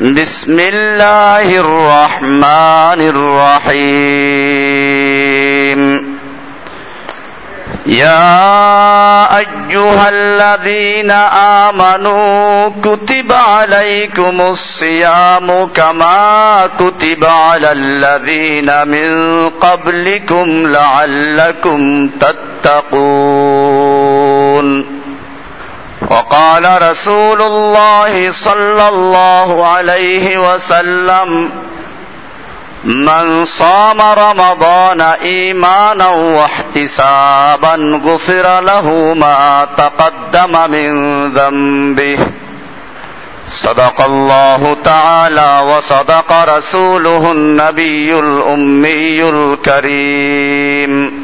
بسم الله الرحمن الرحيم. يا أيها الذين آمنوا كتب عليكم الصيام كما كتب على الذين من قبلكم لعلكم تتقون. وقال رسول الله صلى الله عليه وسلم من صام رمضان إيمانا واحتسابا غفر له ما تقدم من ذنبه صدق الله تعالى وصدق رسوله النبي الأمي الكريم.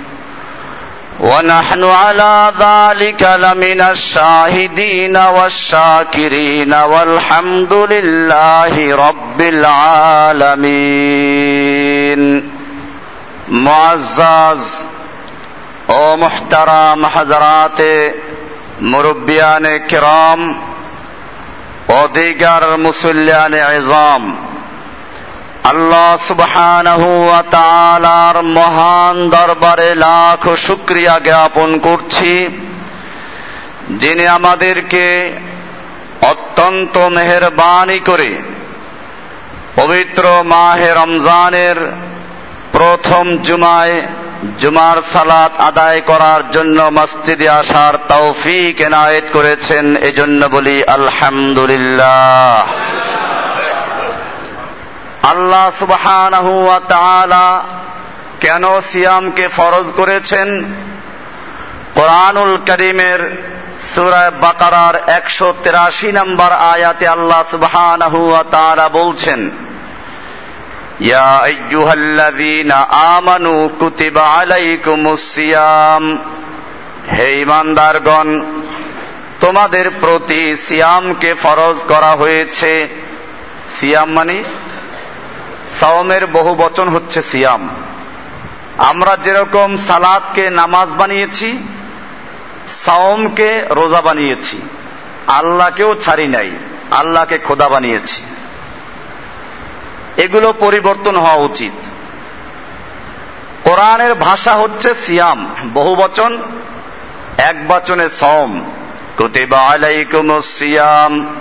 ونحن على ذلك لمن الشاهدين والشاكرين والحمد لله رب العالمين. معزز أو محترم حضرات مربيان كرام و دیگر عظام আল্লাহ তাআলার মহান দরবারে লাখ শুকরিয়া জ্ঞাপন করছি, যিনি আমাদেরকে অত্যন্ত মেহেরবানি করে পবিত্র মাহে রমজানের প্রথম জুমায় জুমার সালাত আদায় করার জন্য মসজিদে আসার তৌফিক এনায়েত করেছেন, এজন্য বলি আলহামদুলিল্লাহ। আল্লাহ সুবহানাহু ওয়া কেন সিয়ামকে ফরজ করেছেন? কোরআনুল করিমের সূরা বাকারার একশো তেরাশি নম্বর আয়াতে আল্লাহ সুবহানাহু ওয়া বলছেন, ইয়া আইয়ুহাল্লাযীনা আমানু কুতিবা আলাইকুমুস সিয়াম। হে ইমানদারগণ তোমাদের প্রতি সিয়ামকে ফরজ করা হয়েছে। সিয়াম মানে সাওমের বহু বচন হচ্ছে সিয়াম। আমরা যেরকম সালাদকে নামাজ বানিয়েছি, সাওমকে রোজা বানিয়েছি, আল্লাহকেও ছাড়ি নাই, আল্লাহকে খোদা বানিয়েছি। এগুলো পরিবর্তন হওয়া উচিত। কোরআনের ভাষা হচ্ছে সিয়াম, বহু বচন, এক বচনে সম কুতিবা আলাইকুম সিয়াম।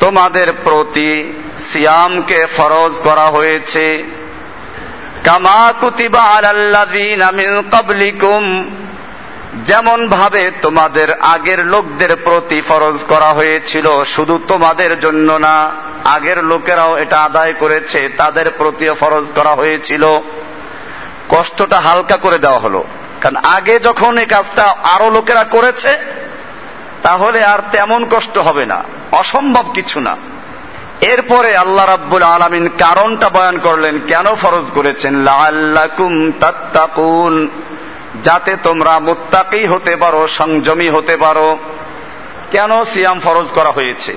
তোমাদের প্রতি সিয়ামকে ফরজ করা হয়েছে। কামা কুতিবা আলাল্লাযীনা মিন ক্বাবলিকুম যেমন ভাবে তোমাদের আগের লোকদের প্রতি ফরজ করা হয়েছিল, শুধু তোমাদের জন্য না, আগের লোকেরাও এটা আদায় করেছে, তাদের প্রতিও ফরজ করা হয়েছিল। কষ্টটা হালকা করে দেওয়া হলো। কারণ আগে যখন এই কাজটা আরও লোকেরা করেছে, তাহলে আর তেমন কষ্ট হবে না। অসম্ভব কিছু না। এরপরে আল্লাহ রাব্বুল আলামিন কারণটা বয়ান করলেন, কেন ফরজ করেছেন? লাআল্লাকুম তাত্তাকুন। যাতে তোমরা মুত্তাকি হতে পারো, সংযমী হতে পারো। কেন সিয়াম ফরজ করা হয়েছে?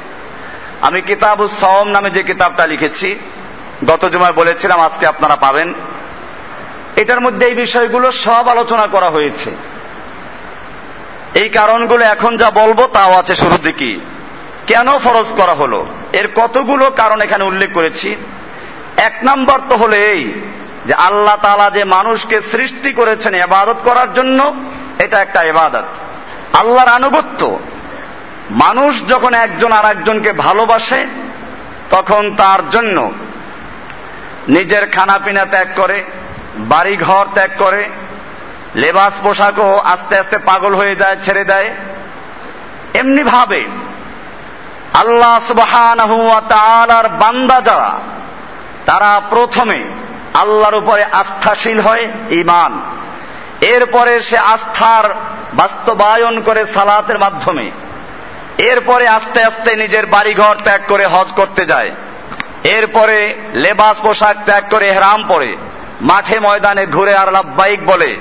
আমি কিতাবুস সাওম নামে যে কিতাবটা লিখেছি, গত জুমায় বলেছিলাম, আজকে আপনারা পাবেন। এটার মধ্যে এই বিষয়গুলো সব আলোচনা করা হয়েছে। এই কারণগুলো এখন যা বলব তাও আছে শুরুর দিকে কেন ফরজ করা হলো? এর কতগুলো কারণ এখানে উল্লেখ করেছি। এক নম্বর তো হলো এই, যে আল্লাহ তালা যে মানুষকে সৃষ্টি করেছেন এবাদত করার জন্য, এটা একটা এবাদত আল্লাহর আনুগত্য। মানুষ যখন একজন আর একজনকে ভালোবাসে, তখন তার জন্য নিজের খানাপিনা ত্যাগ করে বাড়ি ঘর ত্যাগ করে, লেবাস পোশাকও আস্তে আস্তে পাগল হয়ে যায়, ছেড়ে দেয়। এমনি ভাবে আল্লাহ সুবাহার বান্দা যারা, তারা প্রথমে আল্লাহর উপরে আস্থাশীল হয় ইমান এরপরে সে আস্থার বাস্তবায়ন করে সালাতের মাধ্যমে। এরপরে আস্তে আস্তে নিজের বাড়িঘর ত্যাগ করে হজ করতে যায়। এরপরে লেবাস পোশাক ত্যাগ করে হেরাম পরে। মাঠে ময়দানে ঘুরে আর লাভবাইক বলে।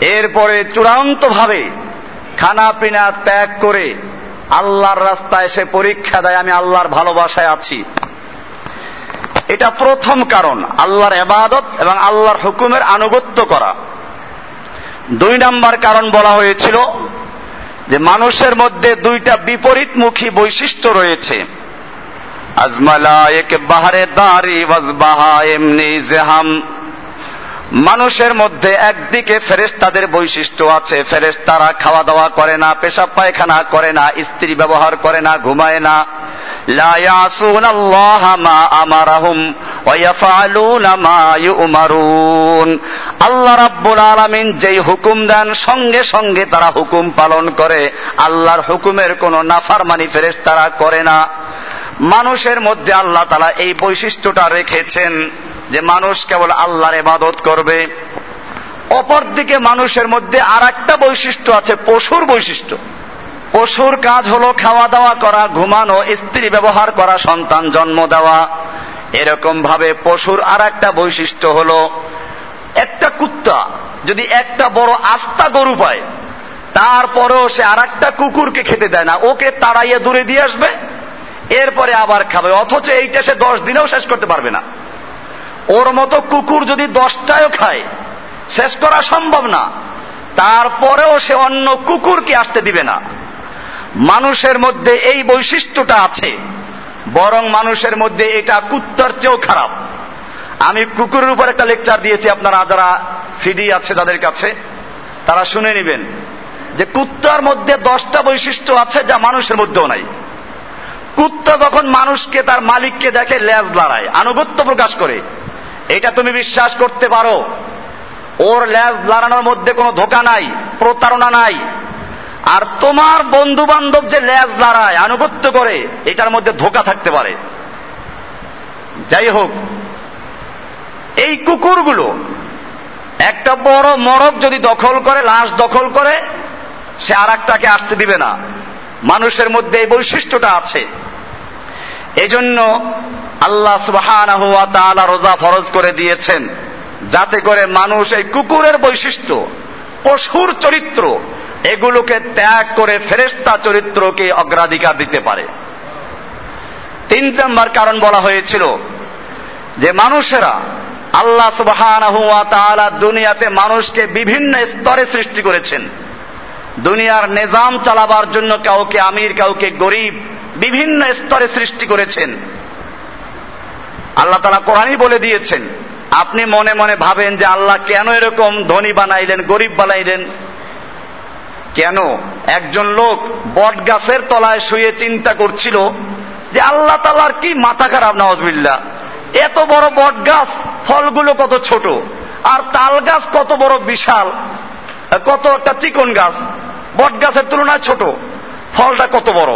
এরপরে চূড়ান্ত ভাবে খানা পিনা ত্যাগ করে আল্লাহর রাস্তায় সে পরীক্ষা দেয়, আমি আল্লাহর ভালোবাসায় আছি। এটা প্রথম কারণ, আল্লাহর এবাদত এবং আল্লাহর হুকুমের আনুগত্য করা। দুই নাম্বার কারণ বলা হয়েছিল যে মানুষের মধ্যে দুইটা বিপরীতমুখী বৈশিষ্ট্য রয়েছে। আজমালা এক বাহারে দাঁড়ি বাজবাহা এমনি জেহাম মানুষের মধ্যে একদিকে ফেরেস্তাদের বৈশিষ্ট্য আছে ফেরেস্তারা খাওয়া দাওয়া করে না, পেশাব পায়খানা করে না, স্ত্রী ব্যবহার করে না, ঘুমায় না। আল্লাহ রাব্বুল আলামিন যেই হুকুম দেন, সঙ্গে সঙ্গে তারা হুকুম পালন করে। আল্লাহর হুকুমের কোনো নাফারমানি ফেরেশতারা করে না। মানুষের মধ্যে আল্লাহ তালা এই বৈশিষ্ট্যটা রেখেছেন। যে মানুষ কেবল আল্লাহর ইবাদত করবে, অপরদিকে মানুষের মধ্যে আর একটা বৈশিষ্ট্য আছে, পশুর বৈশিষ্ট্য। পশুর কাজ হলো খাওয়া দাওয়া করা, ঘুমানো, স্ত্রী ব্যবহার করা, সন্তান জন্ম দেওয়া। এরকম ভাবে পশুর আর একটা বৈশিষ্ট্য হলো, একটা কুত্তা যদি একটা বড় আস্তা গরু পায়, তারপরেও সে আর একটা কুকুরকে খেতে দেয় না। ওকে তাড়াইয়ে দূরে দিয়ে আসবে, এরপরে আবার খাবে, অথচ এইটা সে দশ দিনেও শেষ করতে পারবে না। ওর মতো কুকুর যদি দশটায়ও খায়, শেষ করা সম্ভব না। তারপরেও সে অন্য কুকুরকে আসতে দিবে না। মানুষের মধ্যে এই বৈশিষ্ট্যটা আছে, বরং মানুষের মধ্যে এটা কুত্তার চেয়েও খারাপ। আমি কুকুরের উপর একটা লেকচার দিয়েছি, আপনারা যারা সিডি আছে তাদের কাছে, তারা শুনে নেবেন যে কুত্তার মধ্যে দশটা বৈশিষ্ট্য আছে যা মানুষের মধ্যেও নাই। কুত্তা যখন মানুষকে, তার মালিককে দেখে লেজ লড়ায়, আনুগত্য প্রকাশ করে এটা তুমি বিশ্বাস করতে পারো। ওর ল্যাজ লড়ানোর মধ্যে কোনো ধোকা নাই, প্রতারণা নাই। আর তোমার বন্ধু বান্ধব যে ল্যাজ লড়ায়, আনুগত্য করে, এটার মধ্যে ধোকা থাকতে পারে। যাই হোক, এই কুকুরগুলো, একটা বড় মরক যদি দখল করে, লাশ দখল করে, সে আর একটাকে আসতে দিবে না। মানুষের মধ্যে এই বৈশিষ্ট্যটা আছে। এজন্য আল্লাহ সুবাহ রোজা ফরজ করে দিয়েছেন। যাতে করে মানুষ এই কুকুরের বৈশিষ্ট্য, পশুর চরিত্র, এগুলোকে ত্যাগ করে ফেরেস্তা চরিত্রকে অগ্রাধিকার দিতে পারে। তিন নম্বর কারণ বলা হয়েছিল যে মানুষেরা আল্লাহ সুবাহ দুনিয়াতে মানুষকে বিভিন্ন স্তরে সৃষ্টি করেছেন। দুনিয়ার নিজাম চালাবার জন্য কাউকে আমির, কাউকে গরিব বিভিন্ন স্তরে সৃষ্টি করেছেন। আল্লাহ তালা কোরআনই বলে দিয়েছেন, আপনি মনে মনে ভাবেন যে আল্লাহ কেন এরকম ধনী বানাইলেন, গরিব বানাইলেন? কেন? একজন লোক বট গাছের তলায় শুয়ে চিন্তা করছিল যে আল্লাহ তালার কি মাথা খারাপ নওয়াজবিল্লা এত বড় বট গাছ, ফলগুলো কত ছোট, আর তাল গাছ কত বড় বিশাল কত একটা চিকন গাছ, বট গাছের তুলনায় ছোট, ফলটা কত বড়?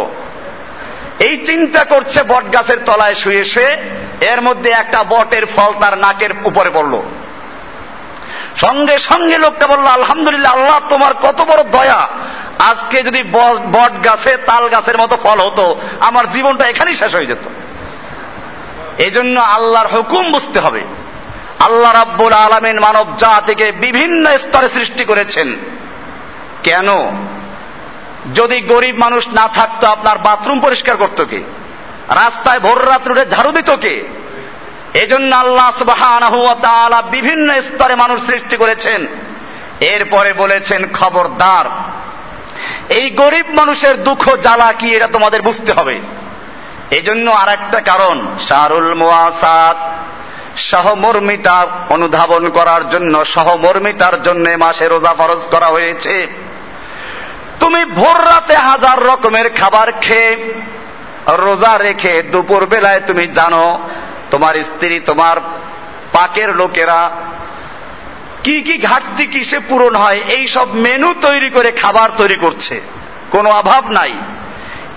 এই চিন্তা করছে বট গাছের তলায় শুয়ে শুয়ে এর মধ্যে একটা বটের ফল তার নাকের উপরে পড়ল। সঙ্গে সঙ্গে লোকটা বলল, আলহামদুলিল্লাহ, আল্লাহ তোমার কত বড় দয়া। আজকে যদি বট গাছে, তাল গাছের মতো ফল হতো, আমার জীবনটা এখানেই শেষ হয়ে যেত। এই জন্য আল্লাহর হুকুম বুঝতে হবে। আল্লাহ রাব্বুল আলমিন মানব জাতিকে বিভিন্ন স্তরে সৃষ্টি করেছেন। কেন? যদি গরিব মানুষ না থাকতো, আপনার বাথরুম পরিষ্কার করতো কে? রাস্তায় ভোর রাত্রে উঠে ঝাড়ু দিত কে? এজন্য আল্লাহ সুবাহ বিভিন্ন স্তরে মানুষ সৃষ্টি করেছেন। এরপরে বলেছেন, খবরদার, এই গরিব মানুষের দুঃখ জ্বালা কি এটা তোমাদের বুঝতে হবে? এই জন্য আর একটা কারণ, শাহরুল মোয়াসাদ সহমর্মিতা অনুধাবন করার জন্য, সহমর্মিতার জন্য মাসে রোজা ফরজ করা হয়েছে। তুমি ভোর রাতে হাজার রকমের খাবার খেয়ে রোজা রেখে দুপুর বেলায় তুমি জানো, তোমার স্ত্রী, তোমার পাকের লোকেরা কি কি ঘাটতি কিসে পূরণ হয় এই সব মেনু তৈরি করে খাবার তৈরি করছে। কোনো অভাব নাই।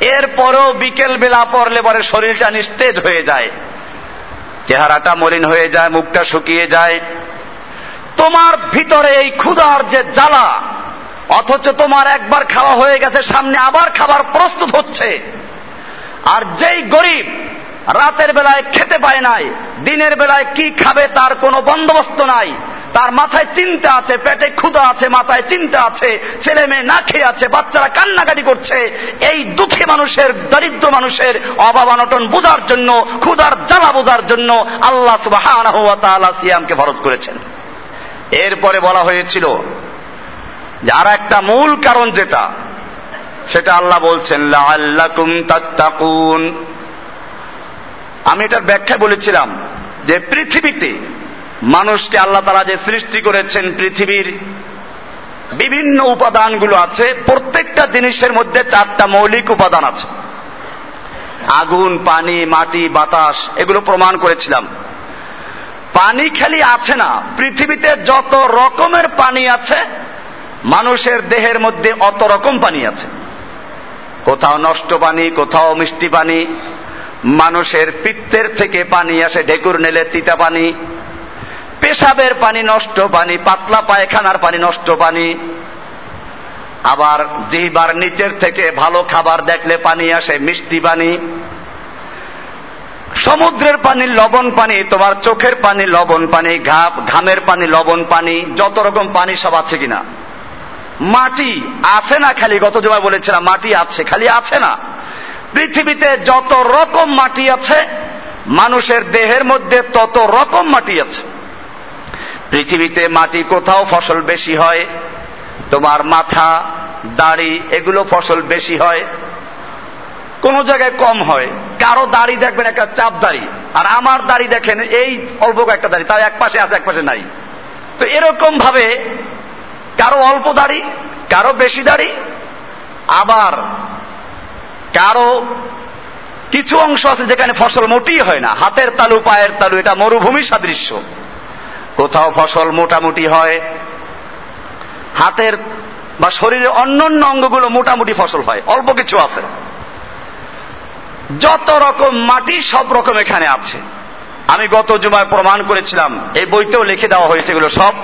এরপরেও বিকেল বেলা পড়লে পরে শরীরটা নিস্তেজ হয়ে যায়। চেহারাটা মলিন হয়ে যায়, মুখটা শুকিয়ে যায়। তোমার ভিতরে এই ক্ষুধার যে জ্বালা, অথচ তোমার একবার খাওয়া হয়ে গেছে, সামনে আবার খাবার প্রস্তুত হচ্ছে। আর যেই গরিব রাতের বেলায় খেতে পায় নাই, দিনের বেলায় কি খাবে তার কোনো বন্দোবস্ত নাই। তার মাথায় চিন্তা আছে, পেটে ক্ষুধা আছে, মাথায় চিন্তা আছে, ছেলে মেয়ে না খেয়ে আছে, বাচ্চারা কান্নাকাটি করছে। এই দুঃখী মানুষের, দরিদ্র মানুষের অভাব অনটন বোঝার জন্য, ক্ষুধার জ্বালা বোঝার জন্য আল্লাহ সুবাহ সিয়ামকে ফরজ করেছেন। এরপরে বলা হয়েছিল যে আর একটা মূল কারণ যেটা সেটা আল্লাহ বলছেন আমি এটার ব্যাখ্যা বলেছিলাম যে পৃথিবীতে মানুষকে আল্লাহ তারা যে সৃষ্টি করেছেন, পৃথিবীর বিভিন্ন উপাদানগুলো আছে, প্রত্যেকটা জিনিসের মধ্যে চারটা মৌলিক উপাদান আছে। আগুন, পানি, মাটি, বাতাস, এগুলো প্রমাণ করেছিলাম। পানি খালি আছে না, পৃথিবীতে যত রকমের পানি আছে, মানুষের দেহের মধ্যে অত রকম পানি আছে। কোথাও নষ্ট পানি, কোথাও মিষ্টি পানি। মানুষের পিত্তের থেকে পানি আসে, ঢেকুর নেলে তিতা পানি। পেশাবের পানি নষ্ট পানি, পাতলা পায়খানার পানি নষ্ট পানি। আবার জিহবার নিচের থেকে ভালো খাবার দেখলে পানি আসে, মিষ্টি পানি। সমুদ্রের পানি, লবণ পানি, তোমার চোখের পানি, লবণ পানি ঘাপ ঘামের পানি, লবণ পানি, যত রকম পানি সব আছে কিনা। মাটি আছে না খালি? গত জমায় বলেছিলাম, মাটি আছে, খালি আছে না। পৃথিবীতে যত রকম মাটি আছে, মানুষের দেহের মধ্যে তত রকম মাটি আছে। পৃথিবীতে মাটি কোথাও ফসল বেশি হয়, তোমার মাথা, দাড়ি, এগুলো ফসল বেশি হয়, কোন জায়গায় কম হয়। কারও দাড়ি দেখবেন একটা চাপ দাড়ি, আর আমার দাড়ি দেখেন এই অল্প একটা দাড়ি তার এক পাশে আছে, এক পাশে নাই। তো এরকম ভাবে কারও অল্প দাড়ি, কারও বেশি দাড়ি, আবার কারও কিছু অংশ আছে যেখানে ফসল মোটেই হয় না। হাতের তালু, পায়ের তালু, এটা মরুভূমি সাদৃশ্য। কোথাও ফসল মোটামুটি হয়, হাতের বা শরীরের অন্যান্য অঙ্গগুলো মোটামুটি ফসল হয়, অল্প কিছু আছে। যত রকম মাটি, সব রকম এখানে আছে। আমি গত জুমায় প্রমাণ করেছিলাম, এই বইতেও লিখে দেওয়া হয়েছে এগুলো সব।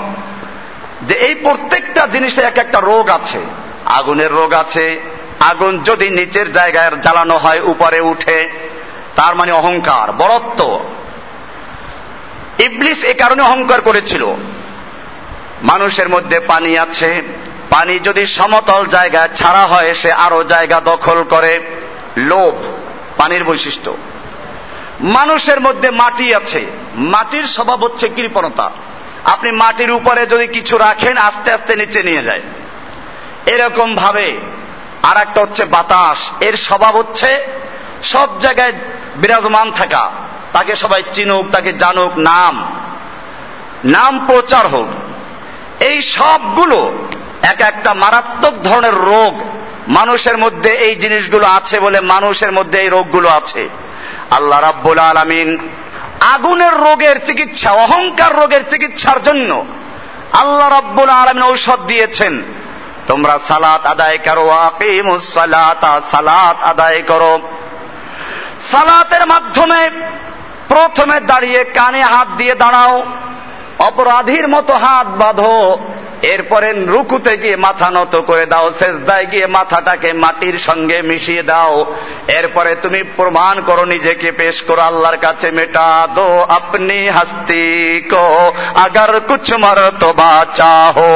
যে এই প্রত্যেকটা জিনিসের এক একটা রোগ আছে। আগুনের রোগ আছে, আগুন যদি নিচের জায়গায় জ্বালানো হয়, উপরে উঠে, তার মানে অহংকার, বরত্ব। ইবলিস এ কারণে অহংকার করেছিল। মানুষের মধ্যে পানি আছে, পানি যদি সমতল জায়গায় ছাড়া হয়, সে আরও জায়গা দখল করে। লোভ, পানির বৈশিষ্ট্য। মানুষের মধ্যে মাটি আছে, মাটির স্বভাব হচ্ছে কৃপণতা। আপনি মাটির উপরে যদি কিছু রাখেন, আস্তে আস্তে নিচে নিয়ে যায়। এরকম ভাবে আর একটা হচ্ছে বাতাস। এর স্বভাব হচ্ছে সব জায়গায় বিরাজমান থাকা। তাকে সবাই চিনুক, তাকে জানুক, নাম। নাম প্রচার হোক। এই সবগুলো এক একটা মারাত্মক ধরনের রোগ মানুষের মধ্যে এই জিনিসগুলো আছে বলে মানুষের মধ্যে এই রোগগুলো আছে। আল্লাহ রাব্বুল আলামিন আগুনের রোগের চিকিৎসা, অহংকার রোগের চিকিৎসার জন্য আল্লাহ রব্বুল আলমিন ঔষধ দিয়েছেন। তোমরা সালাত আদায় করো সালাত আদায় করো। সালাতের মাধ্যমে প্রথমে দাঁড়িয়ে কানে হাত দিয়ে দাঁড়াও, অপরাধীর মতো হাত বাঁধো। এরপরে রুকুতে গিয়ে মাথা নত করে দাও শেষদায় গিয়ে মাথাটাকে মাটির সঙ্গে মিশিয়ে দাও এরপরে তুমি প্রমাণ করো নিজেকে পেশ করো আল্লাহর কাছে মেটা দো আপনি হস্তি কো আগার কুছ মর তো চাহো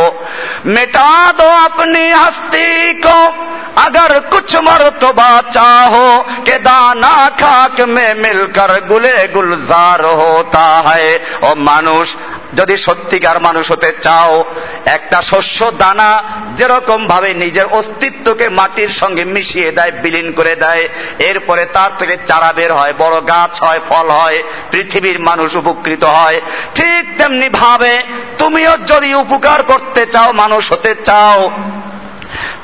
মেটা দো আপনি হস্তি কো अगर कुछ मरतबा चाहो के दाना खाक में मिलकर गुले गुलजार होता है ও মানুষ যদি সত্যিকার মানুষ হতে চাও, একটা শস্য দানা যেরকম ভাবে নিজের অস্তিত্বকে মাটির সঙ্গে মিশিয়ে দেয়, বিলীন করে দেয়, এরপরে তার থেকে চারা বের হয়, বড় গাছ হয়, ফল হয়, পৃথিবীর মানুষ উপকৃত হয়, ঠিক তেমনি ভাবে তুমিও যদি উপকার করতে চাও, মানুষ হতে চাও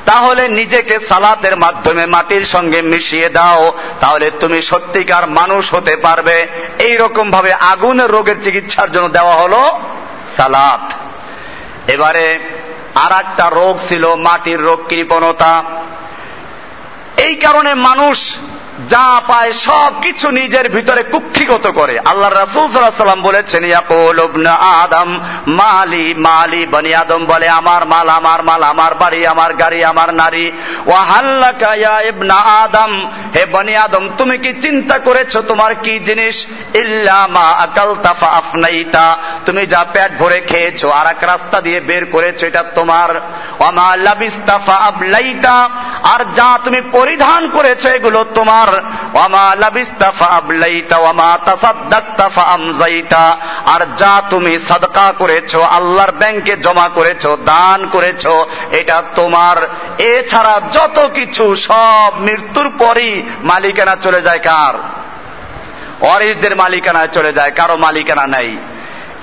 তাহলে নিজেকে সালাতের মাধ্যমে মাটির সঙ্গে মিশিয়ে দাও, তাহলে তুমি সত্যিকার মানুষ হতে পারবে। এই রকম ভাবে আগুনের রোগের চিকিৎসার জন্য দেওয়া হলো সালাত। এবারে আর একটা রোগ ছিল মাটির রোগ কৃপণতা। এই কারণে মানুষ যা পায় সব কিছু নিজের ভিতরে কুক্ষিগত করে। আল্লাহ রাসুল সাল্লাম বলেছেন আদম, মালি মালি, বনি আদম বলে, আমার মাল আমার মাল, আমার বাড়ি, আমার গাড়ি, আমার নারী। ও ইবনা আদম, হে বনি আদম, তুমি কি চিন্তা করেছ তোমার কি জিনিস? ইল্লা মা আকাল তাফা আফনাইতা, তুমি যা পেট ভরে খেয়েছো আর এক রাস্তা দিয়ে বের করেছ, এটা তোমার। ওমা লাবিস্তাফা আবলাইতা আর যা তুমি পরিধান করেছ এগুলো তোমার। আর যা তুমি সাদকা করেছ, আল্লাহর ব্যাংকে জমা করেছ, দান করেছ, এটা তোমার। এছাড়া যত কিছু সব মৃত্যুর পরই মালিকানা চলে যায় কার? অরিসদের মালিকানায় চলে যায়, কারও মালিকানা নাই।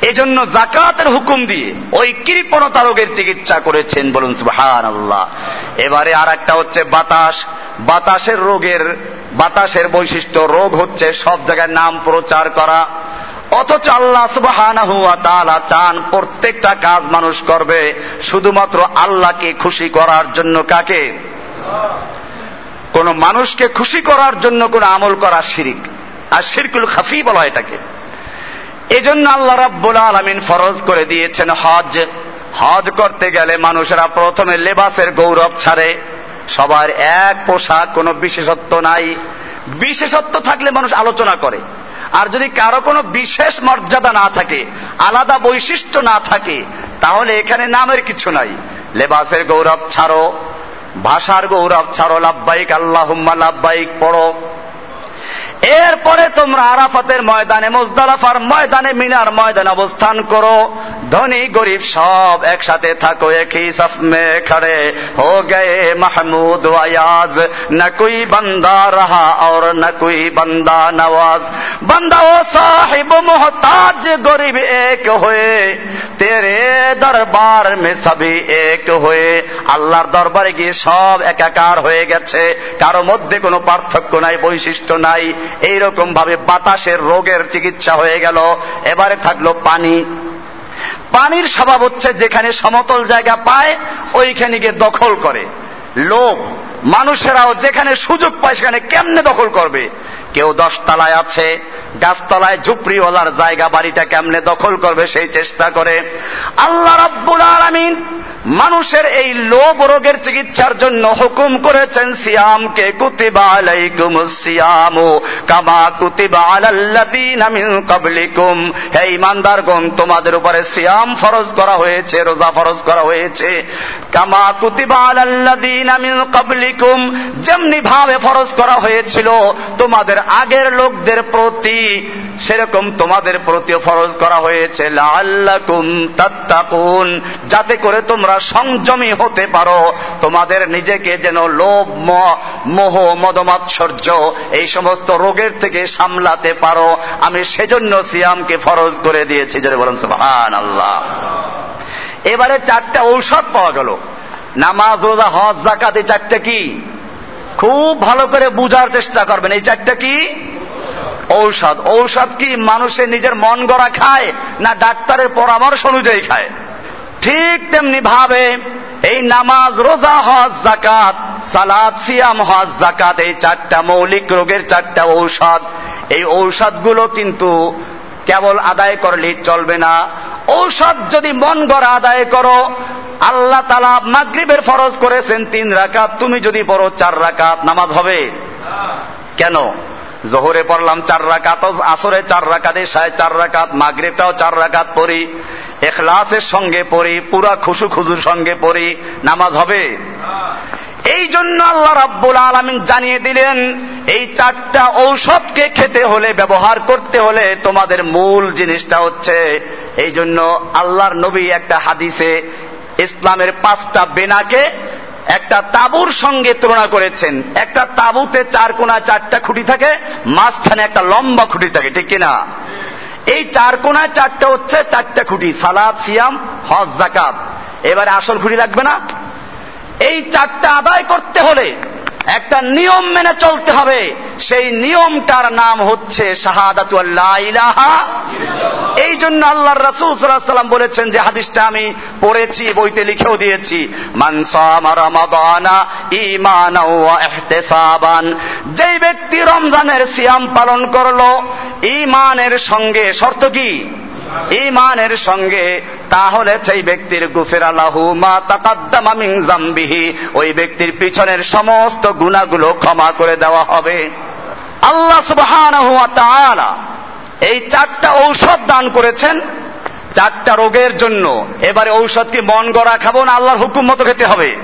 এজন্য জাকাতের হুকুম দিয়ে ওই কৃপণতা রোগের চিকিৎসা করেছেন বলুন সুহান আল্লাহ এবারে আর একটা হচ্ছে বাতাস। বাতাসের রোগের, বাতাসের বৈশিষ্ট্য রোগ হচ্ছে সব জায়গায় নাম প্রচার করা। অথচ আল্লাহ তাআলা চান প্রত্যেকটা কাজ মানুষ করবে, শুধুমাত্র আল্লাহকে খুশি করার জন্য কাকে? কোন মানুষকে খুশি করার জন্য কোন আমল করা শিরিক। আর শিরকুল খাফি বলা এটাকে। এজন্য আল্লাহ রাব্বুল আলামিন ফরজ করে দিয়েছেন হজ। হজ করতে গেলে মানুষেরা প্রথমে লেবাসের গৌরব ছাড়ে। সবার এক পোশাক, কোনো বিশেষত্ব নাই। বিশেষত্ব থাকলে মানুষ আলোচনা করে। আর যদি কারও কোনো বিশেষ মর্যাদা না থাকে, আলাদা বৈশিষ্ট্য না থাকে, তাহলে এখানে নামের কিছু নাই। লেবাসের গৌরব ছাড়ো, ভাষার গৌরব ছাড়ো লাভবাইক আল্লাহ লাভবাইক পড়ো। এরপরে তোমরা আরাফাতের ময়দানে, মুজদালাফার ময়দানে, মিনার ময়দানে অবস্থান করো। ধনী, গরিব সব একসাথে থাকো, একই সফ মে খড়ে। হো গে মাহমুদ আয়াজ, না কুই বান্দা রাহা আর না কুই বান্দা নওয়াজ। বান্দা ও সাহেব মোহতাজ, গরিব এক হয়ে, তেরে দরবার মে সবই এক হয়ে। আল্লাহর দরবারে গিয়ে সব একাকার হয়ে গেছে। কারও মধ্যে কোনো পার্থক্য নাই, বৈশিষ্ট্য নাই। এইরকম ভাবে বাতাসের রোগের চিকিৎসা হয়ে গেল। এবারে থাকল পানি। পানির স্বভাব হচ্ছে যেখানে সমতল জায়গা পায়, ওইখানে গিয়ে দখল করে। লোভ, মানুষেরাও যেখানে সুযোগ পায় সেখানে কেমনে দখল করবে? কেউ দশতলায় আছে, গাছতলায় ঝুপড়িওয়ালার জায়গা বাড়িটা কেমনে দখল করবে সেই চেষ্টা করে। আল্লাহ রাব্বুল আলামিন মানুষের এই লোভ রোগের চিকিৎসার জন্য হুকুম করেছেন সিয়ামকে, কুতিবা আলাইকুম সিয়ামু কামা কুতিবা আলাল্লাযিনা মিন ক্বাবলিকুম। হে ঈমানদারগণ, তোমাদের উপরে সিয়াম ফরজ করা হয়েছে, রোজা ফরজ করা হয়েছে। কামা কুতিবা আলাল্লাযিনা মিন ক্বাবলিকুম, যেমনি ভাবে ফরজ করা হয়েছিল, তোমাদের আগের লোকদের প্রতি সেরকম তোমাদের প্রতিও ফরজ করা হয়েছে। লাল্লাকুম তাত্তাকুন, যাতে করে তোমরা সংযমী হতে পারো। তোমাদের নিজেকে যেন লোভ, মোহ মদমাৎসর্য এই সমস্ত রোগের থেকে সামলাতে পারো। আমি সেজন্য সিয়ামকে ফরজ করে দিয়েছি। যদি বলেন সুবহান আল্লাহ এবারে চারটা ঔষধ পাওয়া গেল। নামাজ, রোজা, হজ জাকাত এই চারটা কি? খুব ভালো করে বুঝার চেষ্টা করবেন। এই চারটা কি? ঔষধ। ঔষধ কি মানুষের নিজের মন গড়া খায় না ডাক্তারের পরামর্শ অনুযায়ী খায়? ঠিক তেমনি ভাবে এই নামাজ রোজা হজ জাকাত সালাদ সিয়াম হজ জাকাত এই চারটা মৌলিক রোগের চারটা ঔষধ। এই ঔষধগুলো কিন্তু কেবল আদায় করলেই চলবে না। ঔষধ যদি মন গড়া আদায় করো আল্লাহ তালা মাগরিবের ফরজ করেছেন তিন রাকাত তুমি যদি পড়ো চার রাকাত নামাজ হবে। কেন? জোহরে পড়লাম চার রাকাত, আসরে চার রাকাত এসায় চার রাকাত, মাগরিবটাও চার রাকাত পড়ি, এখলাসের সঙ্গে পড়ি, পুরা খুশু খুজুর সঙ্গে পড়ি, নামাজ হবে। এই জন্য আল্লাহ রাব্বুল আলমিন জানিয়ে দিলেন, এই চারটা ঔষধকে খেতে হলে, ব্যবহার করতে হলে তোমাদের মূল জিনিসটা হচ্ছে, এই জন্য আল্লাহর নবী একটা হাদিসে ইসলামের পাঁচটা বেনাকে একটা তাবুর সঙ্গে তুলনা করেছেন। একটা তাবুতে চার কোনা চারটা খুঁটি থাকে, মাঝখানে একটা লম্বা খুঁটি থাকে, ঠিক কিনা? এই চার কোনায় চারটা হচ্ছে চারটা খুঁটি, সালাদ, সিয়াম, হজ জাকাত এবারে আসল খুঁটি লাগবে না। এই চারটা আদায় করতে হলে একটা নিয়ম মেনে চলতে হবে। সেই নিয়মটার নাম হচ্ছে ইলাহা এই জন্য আল্লাহ রাসুল সাল্লাম বলেছেন যে হাদিসটা আমি পড়েছি, বইতে লিখেও দিয়েছি। যেই ব্যক্তি রমজানের সিয়াম পালন করল ইমানের সঙ্গে শর্ত কি? ইমানের সঙ্গে তাহলে সেই ব্যক্তির গুফের আল্লাহু মা তাকাদ্দামা জামবিহি ওই ব্যক্তির পিছনের সমস্ত গুণাগুলো ক্ষমা করে দেওয়া হবে। আল্লাহ সুবহানাহু এই চারটা ঔষধ দান করেছেন। চারটা রোগের জন্য। এবারে ঔষধ কি মন গড়া খাব না আল্লাহর হুকুম মতো খেতে হবে?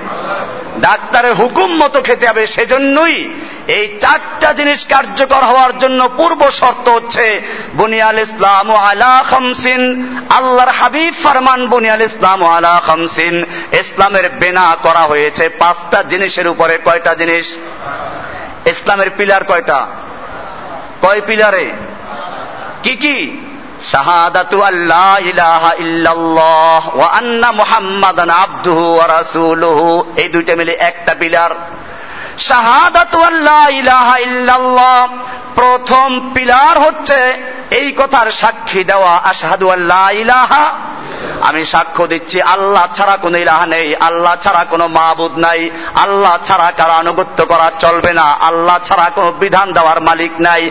ডাক্তারের হুকুম মতো খেতে হবে। সেজন্যই এই চারটা জিনিস কার্যকর হওয়ার জন্য পূর্ব শর্ত হচ্ছে, বুনিয়াল ইসলাম ও আলা খামসিন। আল্লাহর হাবিব ফরমান, বুনিয়াল ইসলাম আলা খামসিন। ইসলামের বেনা করা হয়েছে পাঁচটা জিনিসের উপরে। কয়টা জিনিস? ইসলামের পিলার কয়টা? কয় পিলারে? কি কি? শাহাদাতু আল্লাহ ইলাহা ইল্লাল্লাহ ওয়া আন্না মুহাম্মাদান আবদুহু ওয়া রাসূলুহু। এই দুইটা মিলে একটা পিলার। প্রথম পিলার হচ্ছে এই কথার সাক্ষী দেওয়া, আশহাদু আল্লাহ ইলাহা। আমি সাক্ষ্য দিচ্ছি, আল্লাহ ছাড়া কোনো ইলাহা নেই, আল্লাহ ছাড়া কোনো মাহবুদ নাই, আল্লাহ ছাড়া কারও আনুগত্য করা চলবে না, আল্লাহ ছাড়া কোনো বিধান দেওয়ার মালিক নাই,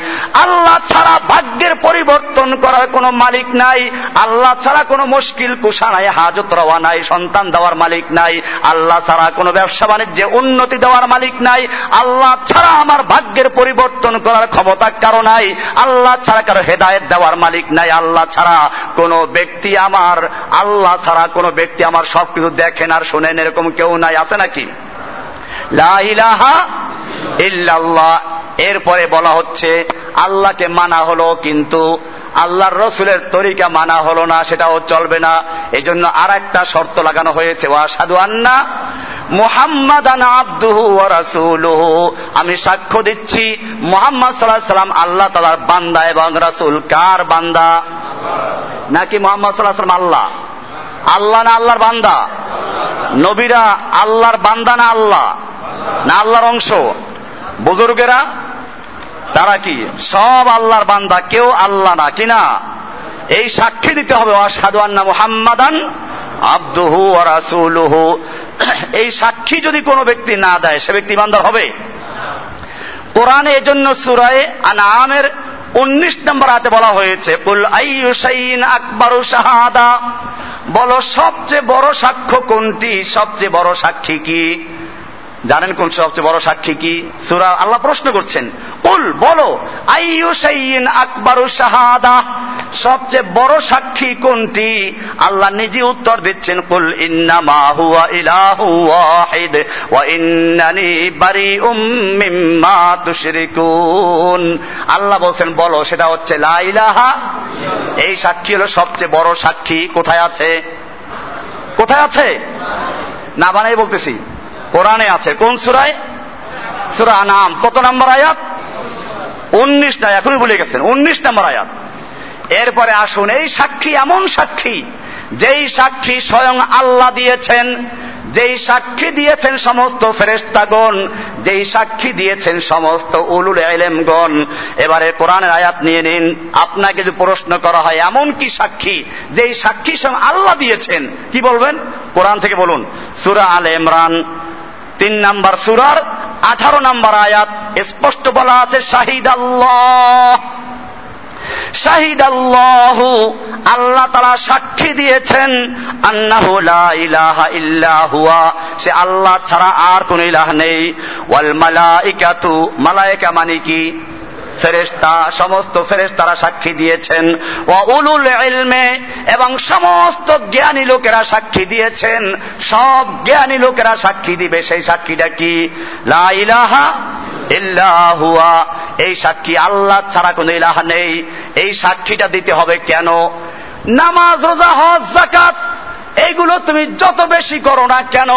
আল্লাহ ছাড়া ভাগ্যের পরিবর্তন করার কোনো মালিক নাই, আল্লাহ ছাড়া কোনো মুশকিল কুষা নাই, হাজত রওয়া নাই, সন্তান দেওয়ার মালিক নাই, আল্লাহ ছাড়া কোনো ব্যবসা বাণিজ্যে উন্নতি দেওয়ার মালিক নাই আল্লাহ ছাড়া আমার ভাগ্যের পরিবর্তন করার ক্ষমতা কারও নাই, আল্লাহ ছাড়া কারও হেদায়েত দেওয়ার মালিক নাই, আল্লাহ ছাড়া কোনো ব্যক্তি আমার, আল্লাহ ছাড়া কোনো ব্যক্তি আমার সবকিছু দেখেন আর শোনেন এরকম কেউ নাই, আছে নাকি? লাহা ইল্লাল্লাহ। এরপরে বলা হচ্ছে, আল্লাহকে মানা হলো কিন্তু আল্লাহর রসুলের তরিকা মানা হলো না, সেটাও চলবে না। এই জন্য আর একটা শর্ত লাগানো হয়েছে, ওয়া সাধু আন্না মুহাম্মাদান আব্দুহু রাসূলুহু। আমি সাক্ষ্য দিচ্ছি, মুহাম্মদ সাল্লাল্লাহু সাল্লাম আল্লাহ তাআলার বান্দা এবং রাসূল কার বান্দা? নাকি মোহাম্মদ সাল্লাহ সাল্লাম আল্লাহ? আল্লাহ না আল্লাহর বান্দা? নবীরা আল্লাহর বান্দা না আল্লাহ? না আল্লাহর অংশ? বুজুর্গেরা, তারা কি সব আল্লাহর বান্দা, কেউ আল্লাহ না, কি না? এই সাক্ষী দিতে হবে অসাধু আন্না মুহাম্মাদান আব্দুহু রাসূলুহু। এই সাক্ষী যদি কোনো ব্যক্তি না দেয়, সে ব্যক্তি ইমানদার হবে? কোরআনে এজন্য সুরায় আনামের উনিশ নম্বর হাতে বলা হয়েছে কুল আইয়ুসাইন আকবর শাহাদা? বলো, সবচেয়ে বড় সাক্ষ্য কোনটি? সবচেয়ে বড় সাক্ষী কি? জানেন কোন সবচেয়ে বড় সাক্ষী কি? সুরা আল্লাহ প্রশ্ন করছেন উল বলো আইয়ুসাইন আকবরু শাহাদা? সবচেয়ে বড় সাক্ষী কোনটি? আল্লাহ নিজে উত্তর দিচ্ছেন, কুল, ইন্নামা হুয়া ইলাহু ওয়াহিদ, ওয়া ইন্নানি বারিউম মিম্মা তুশরিকুন। আল্লাহ বলছেন, বলো, সেটা হচ্ছে লা ইলাহা এই সাক্ষী হলো সবচেয়ে বড় সাক্ষী। কোথায় আছে? কোথায় আছে? না বানাই বলতেছি। কোরআনে আছে। কোন সুরায়? সুরা নাম কত নম্বর আয়াত? উনিশটা এখনই বলে গেছেন। উনিশ নম্বর আয়াত। এরপরে আসুন, এই সাক্ষী এমন সাক্ষী, যেই সাক্ষী স্বয়ং আল্লাহ দিয়েছেন, যেই সাক্ষী দিয়েছেন সমস্ত ফেরেস্তাগণ যেই সাক্ষী দিয়েছেন সমস্ত উলুল এলেমগণ এবারে কোরআনের আয়াত নিয়ে নিন। আপনাকে যে প্রশ্ন করা হয়, এমন কি সাক্ষী, যেই সাক্ষী স্বয়ং আল্লাহ দিয়েছেন? কি বলবেন? কোরআন থেকে বলুন। সুরা আল ইমরান। তিন নাম্বার সুরার আঠারো নাম্বার আয়াত, স্পষ্ট বলা আছে শাহিদ আল্লাহ শাহিদ আল্লাহ আল্লাহ তারা সাক্ষী দিয়েছেন, আন্নাহু লা ইলাহা ইল্লা হুয়া, সে আল্লাহ ছাড়া আর কোন ইলাহ নেই। ওয়াল মালাইকাতু মালায়েকা মানে কি? ফেরেস্তা সমস্ত ফেরেস্তারা সাক্ষী দিয়েছেন। ও উলুল ইলমে, এবং সমস্ত জ্ঞানী লোকেরা সাক্ষী দিয়েছেন। সব জ্ঞানী লোকেরা সাক্ষী দিবে, সেই সাক্ষীটা কি? লা ইলাহা ইল্লাহুয়া। এই সাক্ষী আল্লাহ ছাড়া কোনো ইলাহা নেই। এই সাক্ষীটা দিতে হবে কেন? নামাজ, রোজা, হজ জাকাত এইগুলো তুমি যত বেশি করো না কেন,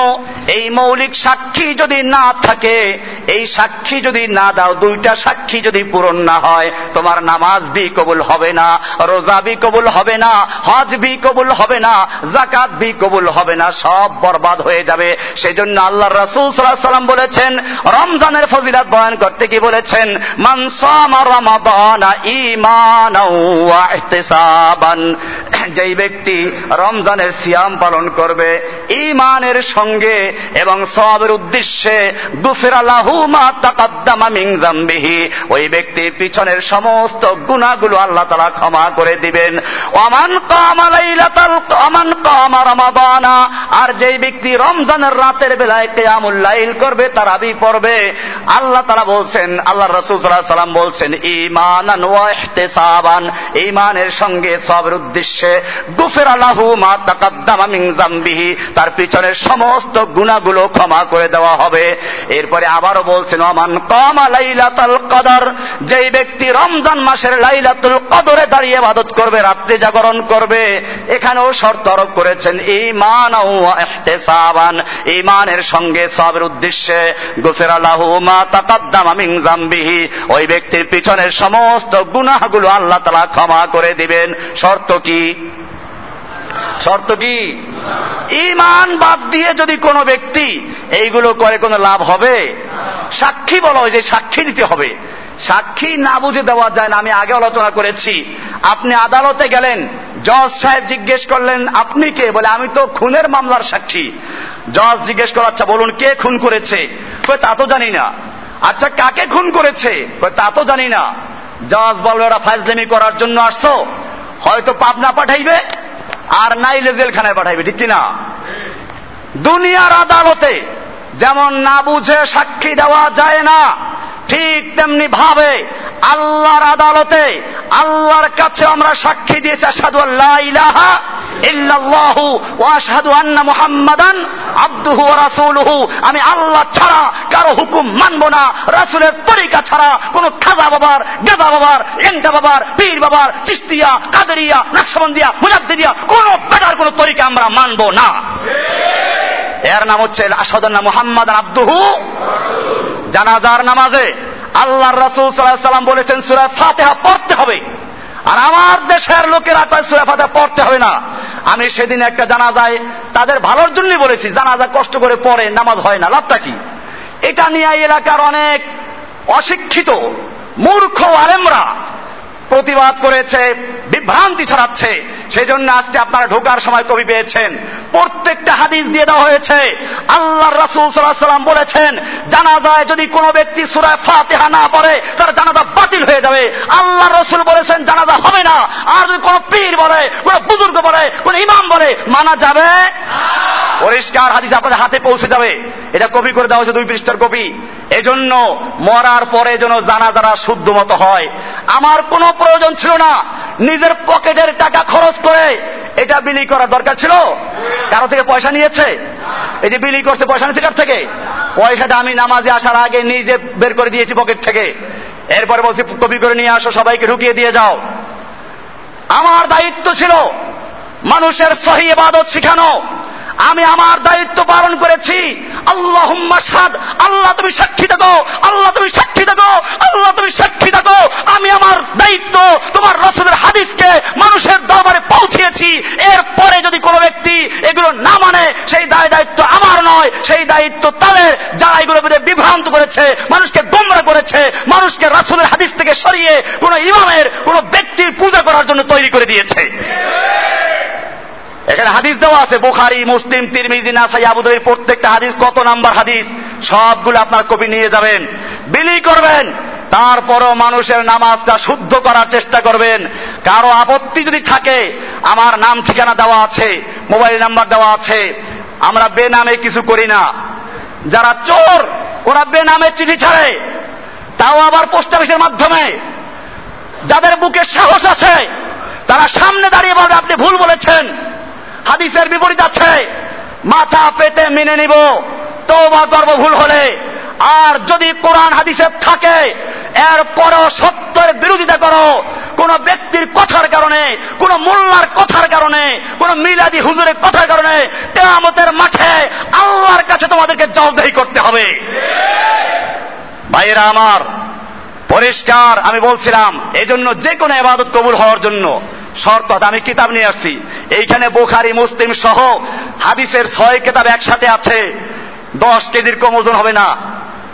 এই মৌলিক সাক্ষী যদি না থাকে, এই সাক্ষী যদি না দাও, দুইটা সাক্ষী যদি পূরণ না হয়, তোমার নামাজ বি কবুল হবে না, রোজা বি কবুল হবে না, হজ বি কবুল হবে না জাকাত বি কবুল হবে না, সব বরবাদ হয়ে যাবে। সেই জন্য আল্লাহ রসুল সাল্লাহ সাল্লাম বলেছেন, রমজানের ফজিলাত বয়ান করতে কি বলেছেন? মানসামা রমাদানা ইমান যেই ব্যক্তি রমজানের সিয়াম পালন করবে ইমানের সঙ্গে এবং সবের উদ্দেশ্যে ওই ব্যক্তির পিছনের সমস্ত গুণাগুলো আল্লাহ তালা ক্ষমা করে দিবেন। অমান অমান কামা রমাদানা। আর যেই ব্যক্তি রমজানের রাতের বেলায় কেয়ামুল লাইল করবে তারাবি পড়বে। আল্লাহ তারা বলছেন আল্লাহ রসুল সাল্লাম বলছেন ইহতিসাবান। ইমানের সঙ্গে সবের উদ্দেশ্যে, গুফের আল্লাহু মা তাকাদ্দামা মিং তার পিছনের সমস্ত গুণাগুলো ক্ষমা করে দেওয়া হবে। এরপরে আবারও বলছেন অমান কমা লাইলাতুল কদর যেই ব্যক্তি রমজান মাসের লাইলাতুল কদরে দাঁড়িয়ে ইবাদত করবে, রাত্রি জাগরণ করবে, এখানেও শর্ত আরোপ করেছেন ইমান ইহতিসাবান ইমানের সঙ্গে সবের উদ্দেশ্যে, গুফের আল্লাহু মা তাকাদ্দামা মিং জাম্বিহি ওই ব্যক্তির পিছনের সমস্ত গুনাহগুলো আল্লাহ তালা ক্ষমা করে দিবেন। শর্ত কি? শর্ত কি? ইমান বাদ দিয়ে যদি কোনো ব্যক্তি এইগুলো করে কোনো লাভ হবে? সাক্ষী বলা হয় যে সাক্ষী দিতে হবে। সাক্ষী না বুঝে দেওয়া যায় না, আমি আগে আলোচনা করেছি। আপনি আদালতে গেলেন, জজ সাহেব জিজ্ঞেস করলেন, আপনি কে? বলে, আমি তো খুনের মামলার সাক্ষী। জজ জিজ্ঞেস করা আচ্ছা বলুন, কে খুন করেছে? তা তো জানি না। আচ্ছা কাকে খুন করেছে? তা তো জানি না। জজ বলবে ওরা ফাইজলেমি করার জন্য আসছো। হয়তো পাবনা পাঠাইবে। আর নাইলে জেলখানায় পাঠাইবে, ঠিক কিনা? দুনিয়ার আদালতে যেমন না বুঝে সাক্ষী দেওয়া যায় না, ঠিক তেমনি ভাবে আল্লাহর আদালতে, আল্লাহর কাছে আমরা সাক্ষী দিয়েছি আসাদু আল্লাহ ইলাহা আন্না মুহাম্মাদান আবদুহু আমি আল্লাহ ছাড়া কারও হুকুম মানব না, রাসূলের তরিকা ছাড়া কোন খাজা বাবার গাদা বাবার, এন্টা বাবার, পীর বাবার চিস্তিয়া কাদেরিয়া, নাকশবন্দিয়া, মুজাদ্দিদিয়া, কোন বেটার কোন তরিকা আমরা মানব না। এর নাম হচ্ছে আসাদুল্লাহ মুহাম্মাদ আব্দুহু। জানাজার নামাজে আল্লাহর রাসূল আলাইহি সাল্লাম বলেছেন, সূরা ফাতিহা পড়তে হবে। আর আমার দেশের লোকেরা কয়, সূরা ফাতিহা পড়তে হবে না। আমি সেদিন একটা জানাজায় তাদের ভালোর জন্যই বলেছি, জানাজা কষ্ট করে পড়ে, নামাজ হয় না। লাভটা কি? এটা নিয়ে এলাকার অনেক অশিক্ষিত, মূর্খ আলেমরা প্রতিবাদ করেছে, বিভ্রান্তি ছড়াচ্ছে। সেই জন্য আজকে আপনারা ঢোকার সময় কবি পেয়েছেন। প্রত্যেকটা হাদিস দিয়ে দেওয়া হয়েছে। আল্লাহ রাসুল সাল্লাম বলেছেন, জানাজায় যদি কোনো ব্যক্তি সুরায় ফাতেহা না পড়ে, তার জানাজা বাতিল হয়ে যাবে। আল্লাহ রসুল বলেছেন, জানাজা হবে না। আর যদি কোনো পীর বলে, কোনো বুজুর্গ বলে, কোন ইমাম বলে, মানা যাবে? পরিষ্কার হাদিস আপনাদের হাতে পৌঁছে যাবে। এটা কপি করে দেওয়া হয়েছে দুই পৃষ্ঠার কপি। এজন্য মরার পরে যেন জানা যারা শুদ্ধ মতো হয়। আমার কোনো প্রয়োজন ছিল না। নিজের পকেটের টাকা খরচ করে এটা বিলি করার দরকার ছিল। কারও থেকে পয়সা নিয়েছে? এই যে বিলি করছে পয়সা নিয়েছে কার থেকে? পয়সাটা আমি নামাজে আসার আগে নিজে বের করে দিয়েছি পকেট থেকে। এরপরে বলছি, কপি করে নিয়ে আসো, সবাইকে ঢুকিয়ে দিয়ে যাও। আমার দায়িত্ব ছিল মানুষের সহি এবাদত শিখানো। আমি আমার দায়িত্ব পালন করেছি। আল্লাহ সাদ আল্লাহ, তুমি সাক্ষী থাকো। আল্লাহ, তুমি সাক্ষী থাকো। আল্লাহ, তুমি সাক্ষী থাকো। আমি আমার দায়িত্ব তোমার রসুলের হাদিসকে মানুষের দরবারে পৌঁছিয়েছি। এরপরে যদি কোনো ব্যক্তি এগুলো না মানে সেই দায় দায়িত্ব আমার নয়। সেই দায়িত্ব তাদের। যারা এগুলো বিভ্রান্ত করেছে, মানুষকে গোমরা করেছে, মানুষকে রাসুলের হাদিস থেকে সরিয়ে কোন ইমামের, কোন ব্যক্তির পূজা করার জন্য তৈরি করে দিয়েছে। এখানে হাদিস দেওয়া আছে, বুখারি, মুসলিম, তিরমিজি, নাসাই আবুদাবির প্রত্যেকটা হাদিস কত নাম্বার হাদিস? সবগুলো আপনার কপি নিয়ে যাবেন। বিলি করবেন, তারপরও মানুষের নামাজটা শুদ্ধ করার চেষ্টা করবেন। কারও আপত্তি যদি থাকে, আমার নাম ঠিকানা দেওয়া আছে, মোবাইল নাম্বার দেওয়া আছে, আমরা বেনামে কিছু করি না। যারা চোর, ওরা বেনামে চিঠি ছাড়ে, তাও আবার পোস্ট অফিসের মাধ্যমে। যাদের বুকে সাহস আছে, তারা সামনে দাঁড়িয়ে বলবে, আপনি ভুল বলেছেন। হাদিসের বিপরীত আছে। মাথা পেতে মেনে নিব তৌবা করব ভুল হলে। আর যদি কোরআন হাদিসে থাকে, এরপরও সত্যের বিরোধিতা করো। কোন ব্যক্তির কথার কারণে, কোন মোল্লার কথার কারণে, কোন মিলাদি হুজুরের কথার কারণে কেয়ামতের মাঠে আল্লাহর কাছে তোমাদেরকে জবাবদাহি করতে হবে। ভাইয়েরা আমার, পরিষ্কার আমি বলছিলাম এই জন্য যে কোনো এবাদত কবুল হওয়ার জন্য শর্ত আমি কিতাব নিয়ে আসছি। এইখানে বোখারি, মুসলিম সহ হাদিসের ছয় কিতাব একসাথে আছে। দশ কেজির কম ওজন হবে না।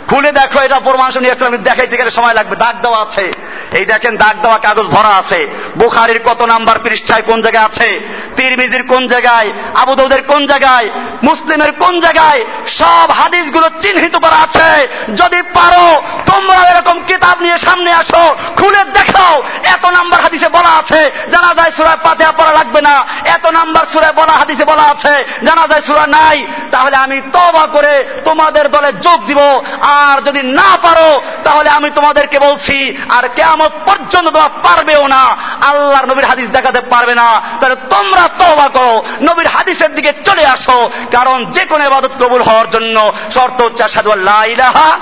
খুলে দেখো, এটা প্রমাণ নিয়ে আসলাম দেখাইতে গেলে সময় লাগবে। দাগ দেওয়া আছে। এই দেখেন, দাগ দেওয়া কাগজ ভরা আছে। বুখারির কত নাম্বার পৃষ্ঠায় কোন জায়গায় আছে? তিরমিজির কোন জায়গায়? আবুদৌদের কোন জায়গায়? মুসলিমের কোন জায়গায়? সব হাদিসগুলো চিহ্নিত করা আছে। যদি পারো, তোমরা এরকম কিতাব নিয়ে সামনে আসো, খুলে দেখাও। এত নাম্বার হাদিসে বলা আছে জানা যায় সুরায় পাতেহা পড়া লাগবে না। এত নাম্বার সুরায় বলা হাদিসে বলা আছে জানা যায় সুরা নাই। তাহলে আমি তবা করে তোমাদের দলে যোগ দিব। আর যদি না পারো, তাহলে আমি তোমাদেরকে বলছি, আর কেমন পর্যন্ত তোমার পারবেও না। আল্লাহর নবীর হাদিস দেখাতে পারবে না। তাহলে তোমরা তবা করো। নবীর হাদিসের দিকে চলে আসো। কারণ যে কোনো ইবাদত কবুল হওয়ার জন্য শর্ত হচ্ছে আসাদু আল্লাহ ইলাহা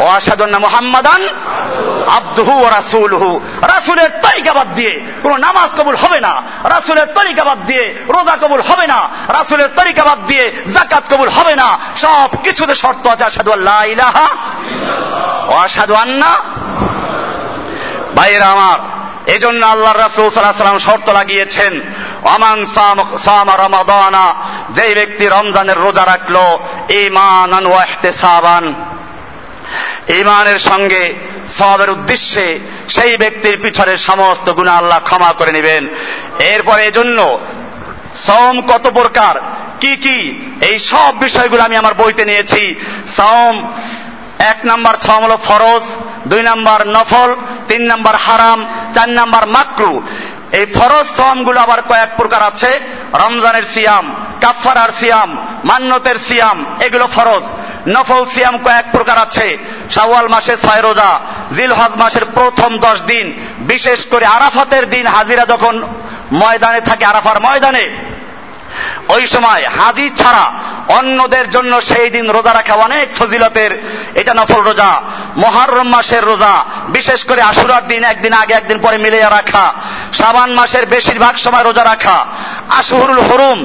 ও আসাদু মোহাম্মদান আব্দুহু ও রাসুলহু। রাসুলের তরিকা বাদ দিয়ে কোন নামাজ কবুল হবে না। রাসুলের তরিকা বাদ দিয়ে রোজা কবুল হবে না। রাসুলের তরিকা বাদ দিয়ে জাকাত কবুল হবে না। সব কিছুতে শর্ত আছে। আসাদু আল্লাহ ইলাহা ও আন্না ভাইয়েরা আমার এই জন্য আল্লাহ রাসুল সাল্লাহ সাল্লাম শর্ত লাগিয়েছেন অমান সামা রমাদানা যেই ব্যক্তি রমজানের রোজা রাখল ইমান ইমানের সঙ্গে সবের উদ্দেশ্যে সেই ব্যক্তির পিছনের সমস্ত গুণা আল্লাহ ক্ষমা করে নেবেন। এরপরে এজন্য সম কত প্রকার? কি কি? এই সব বিষয়গুলো আমি আমার বইতে নিয়েছি। সম এক নাম্বার ছম হল ফরজ, দুই নাম্বার নফল, তিন নাম্বার হারাম, চার নাম্বার মাকরু। এই ফরজ সমগুলো আবার কয়েক প্রকার আছে। রমজানের সিয়াম কাফারার সিয়াম মান্যতের সিয়াম, এগুলো ফরজ। নফল সিয়াম কয়েক প্রকার আছে। শাওয়াল মাসে ছয় রোজা, জিলহজ মাসের প্রথম দশ দিন, বিশেষ করে আরাফাতের দিন হাজিরা যখন ময়দানে থাকে, আরাফার ময়দানে, ওই সময় হাজি ছাড়া অন্যদের জন্য সেই দিন রোজা রাখা অনেক ফজিলতের। এটা নফল রোজা, মহারম মাসের রোজা, বিশেষ করে আশুরার দিন, একদিন আগে, একদিন পরে মিলিয়ে রাখা। সাবান মাসের বেশিরভাগ সময় রোজা রাখা। আশুহুরুল হরুম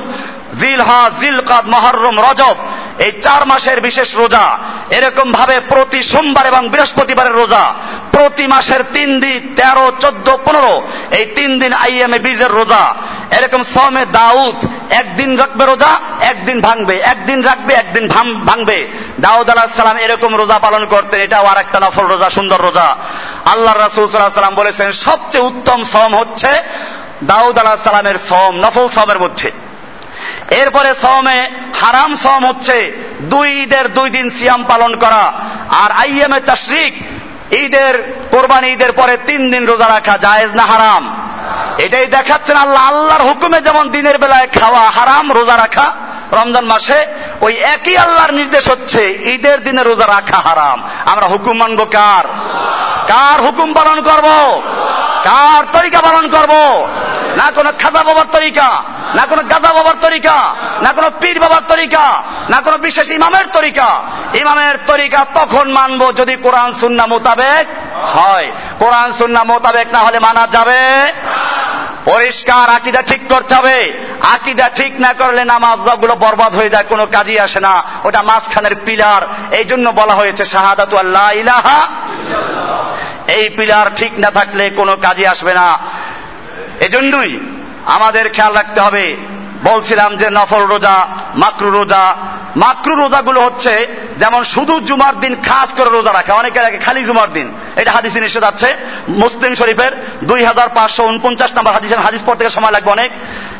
জিলহা জিলকাদ, মহরম, রজব এই চার মাসের বিশেষ রোজা, এরকম ভাবে প্রতি সোমবার এবং বৃহস্পতিবারের রোজা, প্রতি মাসের তিন দিন তেরো, চোদ্দ, পনেরো, এই তিন দিন আইএমএ বীজের রোজা। এরকম সমে দাউদ, একদিন রাখবে রোজা, একদিন ভাঙবে, একদিন রাখবে, একদিন ভাঙবে। দাউদ আলাহ সালাম এরকম রোজা পালন করতেন, এটাও আর একটা নফল রোজা, সুন্দর রোজা। আল্লাহ রাসুল সাল্লাহ সাল্লাম বলেছেন, সবচেয়ে উত্তম সম হচ্ছে দাউদ আলাহ সালামের সম নফল সমের মধ্যে। এরপরে সমে হারাম সম হচ্ছে দুই ঈদের দুই দিন সিয়াম পালন করা। আর আইএমএ তাশরিক, ঈদের কোরবানি ঈদের পরে তিন দিন রোজা রাখা জায়েজ না হারাম? এটাই দেখাচ্ছেন আল্লাহ, আল্লাহর হুকুমে যেমন দিনের বেলায় খাওয়া হারাম, রোজা রাখা, রমজান মাসে, ওই একই আল্লাহর নির্দেশ হচ্ছে ঈদের দিনে রোজা রাখা হারাম। আমরা হুকুম মানবো কার? কার হুকুম পালন করব? কার তরিকা পালন করব? না কোনো খাজা বাবার তরিকা, না কোনো গাজা বাবার তরিকা, না কোনো পীর বাবার তরিকা, না কোনো বিশেষ ইমামের তরিকা। ইমামের তরিকা তখন মানব যদি কোরআন সুন্না মোতাবেক হয়। কোরআন সুন্না মোতাবেক না হলে মানা যাবে? পরিষ্কার, আকিদা ঠিক করতে হবে। আকিদা ঠিক না করলে নামাজগুলো বরবাদ হয়ে যায়, কোনো কাজই আসে না। ওটা মাঝখানের পিলার। এই জন্য বলা হয়েছে, শাহাদাতু আল্লাহ ইলাহা এই পিলার ঠিক না থাকলে কোনো কাজে আসবে না। এজন্যই আমাদের খেয়াল রাখতে হবে। বলছিলাম যে নফল রোজা, মাকরু রোজা। মাকরু রোজাগুলো হচ্ছে যেমন শুধু জুমার দিন খাস করে রোজা রাখা। অনেকে রাখে খালি জুমার দিন। এটা হাদিসে নিষেধ আছে। মুসলিম শরীফের দুই হাজার পাঁচশো উনপঞ্চাশ নম্বর হাদিস হাদিস পড়তে সময় লাগবে অনেক।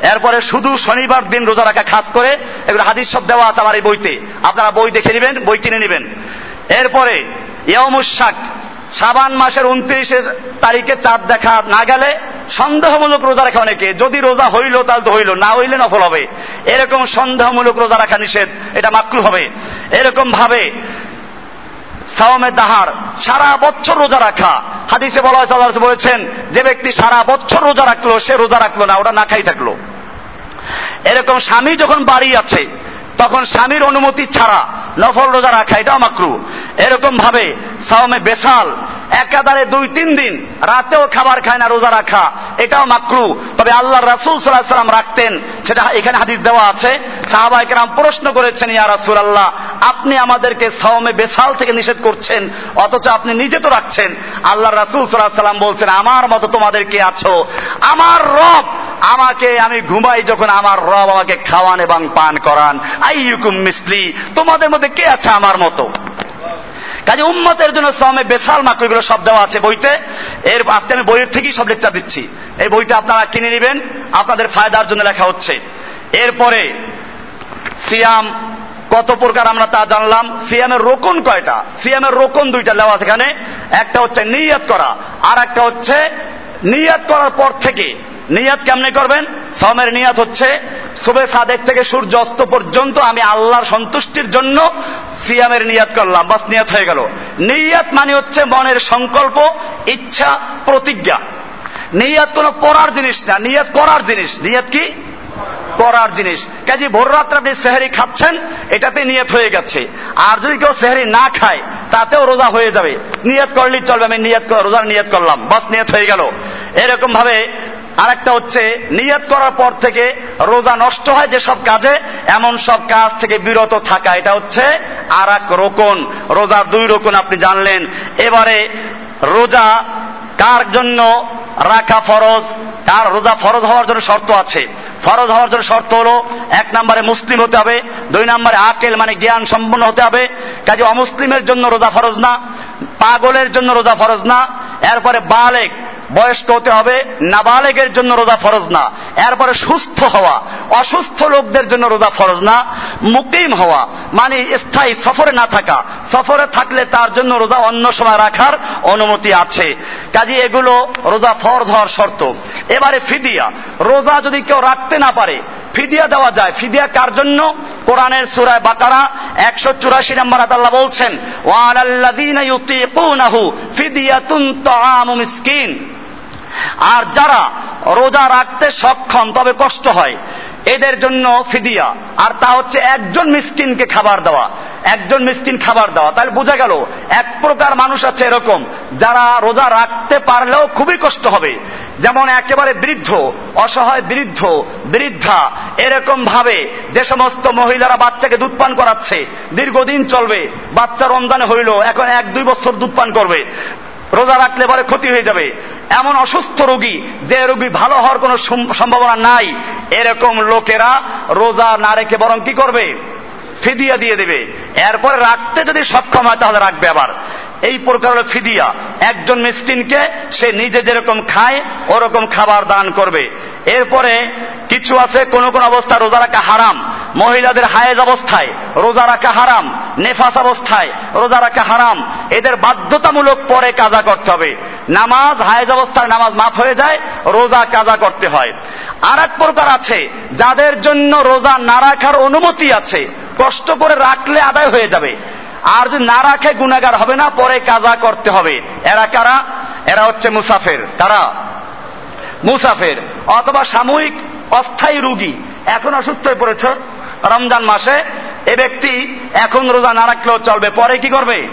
এরপরে শুধু শনিবার দিন রোজা রাখা খাস করে, এগুলো হাদিস সব দেওয়া আছে আমার এই বইতে। আপনারা বই দেখে নেবেন, বই কিনে নেবেন। এরপরে ইয়মুসাক সাবান মাসের উনত্রিশের তারিখে চাঁদ দেখা না গেলে সন্দেহমূলক রোজা রাখা অনেকে। যদি রোজা হইল, তাহলে তো হইল। না হইলে নফল হবে। এরকম সন্দেহমূলক রোজা রাখা নিষেধ, এটা মাকরু হবে। এরকম ভাবে সাওমে দাহার সারা বছর রোজা রাখা। হাদিসে বলা হয় বলেছেন, যে ব্যক্তি সারা বছর রোজা রাখল, সে রোজা রাখল না, ওটা না খাই থাকল। এরকম স্বামী যখন বাড়ি আছে, তখন স্বামীর অনুমতি ছাড়া নফল রোজা রাখা, এটাও মাকরু এরকম ভাবে সাওমে বেসাল একাধারে দুই, তিন দিন রাতেও খাবার খায় না, রোজা রাখা। এটাও মাকরু। তবে আল্লাহ রাসুল সাল্লাহ সাল্লাম রাখতেন। সেটা এখানে হাদিস দেওয়া আছে। সাহাবা একরাম প্রশ্ন করেছেন, ইয়া রাসুল আল্লাহ আপনি আমাদেরকে সাওমে বেসাল থেকে নিষেধ করছেন, অথচ আপনি নিজে তো রাখছেন। আল্লাহ রাসূল সাল্লাল্লাহু সাল্লাম বলছেন, আমার মতো তোমাদের কে আছো? আমার রব, আমাকে আমি ঘুমাই যখন আমার রব আমাকে খাওয়ান এবং পান করান। আই আইয়ুকুম মিসলি, তোমাদের মধ্যে কে আছে আমার মতো? কাজে উম্মতের জন্য শ্রমে বেসাল মাকড় এগুলো সব দেওয়া আছে বইতে। এর আজকে আমি বইয়ের থেকেই সব লেকচার দিচ্ছি। এই বইটা আপনারা কিনে নেবেন, আপনাদের ফায়দার জন্য লেখা হচ্ছে। এরপরে সিয়াম কত প্রকার আমরা তা জানলাম। সিয়ামের রোকন কয়টা? সিয়ামের রোকন দুইটা লেওয়া এখানে। একটা হচ্ছে নিয়াত করা আর একটা হচ্ছে নিয়াত করার পর থেকে নিয়াত কেমনে করবেন? সমের নিয়াত হচ্ছে সুবে সাদেক থেকে সূর্য অস্ত পর্যন্ত আমি আল্লাহর সন্তুষ্টির জন্য সিয়ামের নিয়াত করলাম। বাস, নিয়াত হয়ে গেল। নিয়াত মানে হচ্ছে মনের সংকল্প, ইচ্ছা, প্রতিজ্ঞা। নিয়াত কোনো পড়ার জিনিস না। নিয়াত করার জিনিস। নিয়াত কি? করার জিনিস। কাজে ভোর রাত্রে আপনি সেহারি খাচ্ছেন, এটাতে নিয়ত হয়ে গেছে। আর যদি কেউ সেহারি না খায়, তাতেও রোজা হয়ে যাবে। নিয়ত করলেই চলবে, আমি নিয়ত রোজার নিয়ত করলাম। বাস, নিয়ত হয়ে গেল। এরকম ভাবে আরেকটা হচ্ছে, নিয়ত করার পর থেকে রোজা নষ্ট হয় যেসব কাজে, এমন সব কাজ থেকে বিরত থাকা। এটা হচ্ছে আর এক রোকন। রোজার দুই রোকন আপনি জানলেন। এবারে রোজা কার জন্য রাখা ফরজ? কার রোজা ফরজ হওয়ার জন্য শর্ত আছে? ফরজ হওয়ার জন্য শর্ত হলো, এক নম্বরে মুসলিম হতে হবে, দুই নম্বরে আকেল মানে জ্ঞান সম্পন্ন হতে হবে। কাজে অমুসলিমের জন্য রোজা ফরজ না, পাগলের জন্য রোজা ফরজ না। এরপরে বালেক বয়স্ক হতে হবে, নাবালেগের জন্য রোজা ফরজ না। এরপরে সুস্থ হওয়া, অসুস্থ লোকদের জন্য রোজা ফরজ না। মুকিম হওয়া মানে স্থায়ী সফরে না থাকা। সফরে থাকলে তার জন্য রোজা অন্য সময় রাখার অনুমতি আছে। কাজে এগুলো রোজা ফরজ হওয়ার শর্ত। এবারে ফিদিয়া। রোজা যদি কেউ রাখতে না পারে, ফিদিয়া দেওয়া যায়। ফিদিয়া কার জন্য? কোরআনের সুরায় বাকারা, একশো চুরাশি নম্বর আল্লাহ বলছেন, ওয়ালাল্লাযীনা ইউতীকুনাহু ফিদিয়াতুন তাআমু মিসকিন। আর যারা রোজা রাখতে সক্ষম, তবে কষ্ট হয়। এদের জন্য ফিদিয়া। আর তা হচ্ছে একজন মিসকিনকে খাবার দেওয়া। একজন মিসকিন খাবার দেওয়া। তাহলে বোঝা গেল, এক প্রকার মানুষ আছে এরকম, যারা রোজা রাখতে পারলেও খুবই কষ্ট হবে। যেমন একেবারে বৃদ্ধ, অসহায় বৃদ্ধ, বৃদ্ধা, এরকম ভাবে যে সমস্ত মহিলারা বাচ্চাকে দুধ পান করাচ্ছে, দীর্ঘদিন চলবে, বাচ্চা রমজানে হইল, এখন এক দুই বছর দুধ পান করবে। রোজা রাখলে পরে ক্ষতি হয়ে যাবে। এমন অসুস্থ রোগী, যে রোগী ভালো হওয়ার কোনো সম্ভাবনা নাই, এরকম লোকেরা রোজা না রেখে বরং কি করবে? ফিদিয়া দিয়ে দেবে। এরপরে রাখতে যদি সক্ষম হয়, তাহলে রাখবে আবার। এই প্রকার হলো ফিদিয়া। একজন মিসকিনকে সে নিজে যেরকম খায়, ওরকম খাবার দান করবে। এরপরে কিছু আছে, কোন কোন অবস্থা, রোজা রাখা হারাম। মহিলাদের হায়েজ অবস্থায়, রোজা রাখা হারাম। নেফাস অবস্থায়, রোজা রাখা হারাম। এদের বাধ্যতামূলক পরে কাজা করতে হবে। নামাজ, হায়েজ অবস্থায় নামাজ মাফ হয়ে যায়, রোজা, কাজা করতে হয়। আর এক প্রকার আছে, যাদের জন্য রোজা না রাখার অনুমতি আছে, কষ্ট করে রাখলে আদায় হয়ে যাবে। আর যদি না রাখে গুণাগার হবে না, পরে কাজা করতে হবে। এরা কারা? এরা হচ্ছে মুসাফের। তারা মুসাফের। অথবা সাময়িক অস্থায়ী রুগী। এখন অসুস্থ হয়ে পড়েছে রমজান মাসে। এ ব্যক্তি এখন রোজা না রাখলেও চলবে। পরে কি করবে?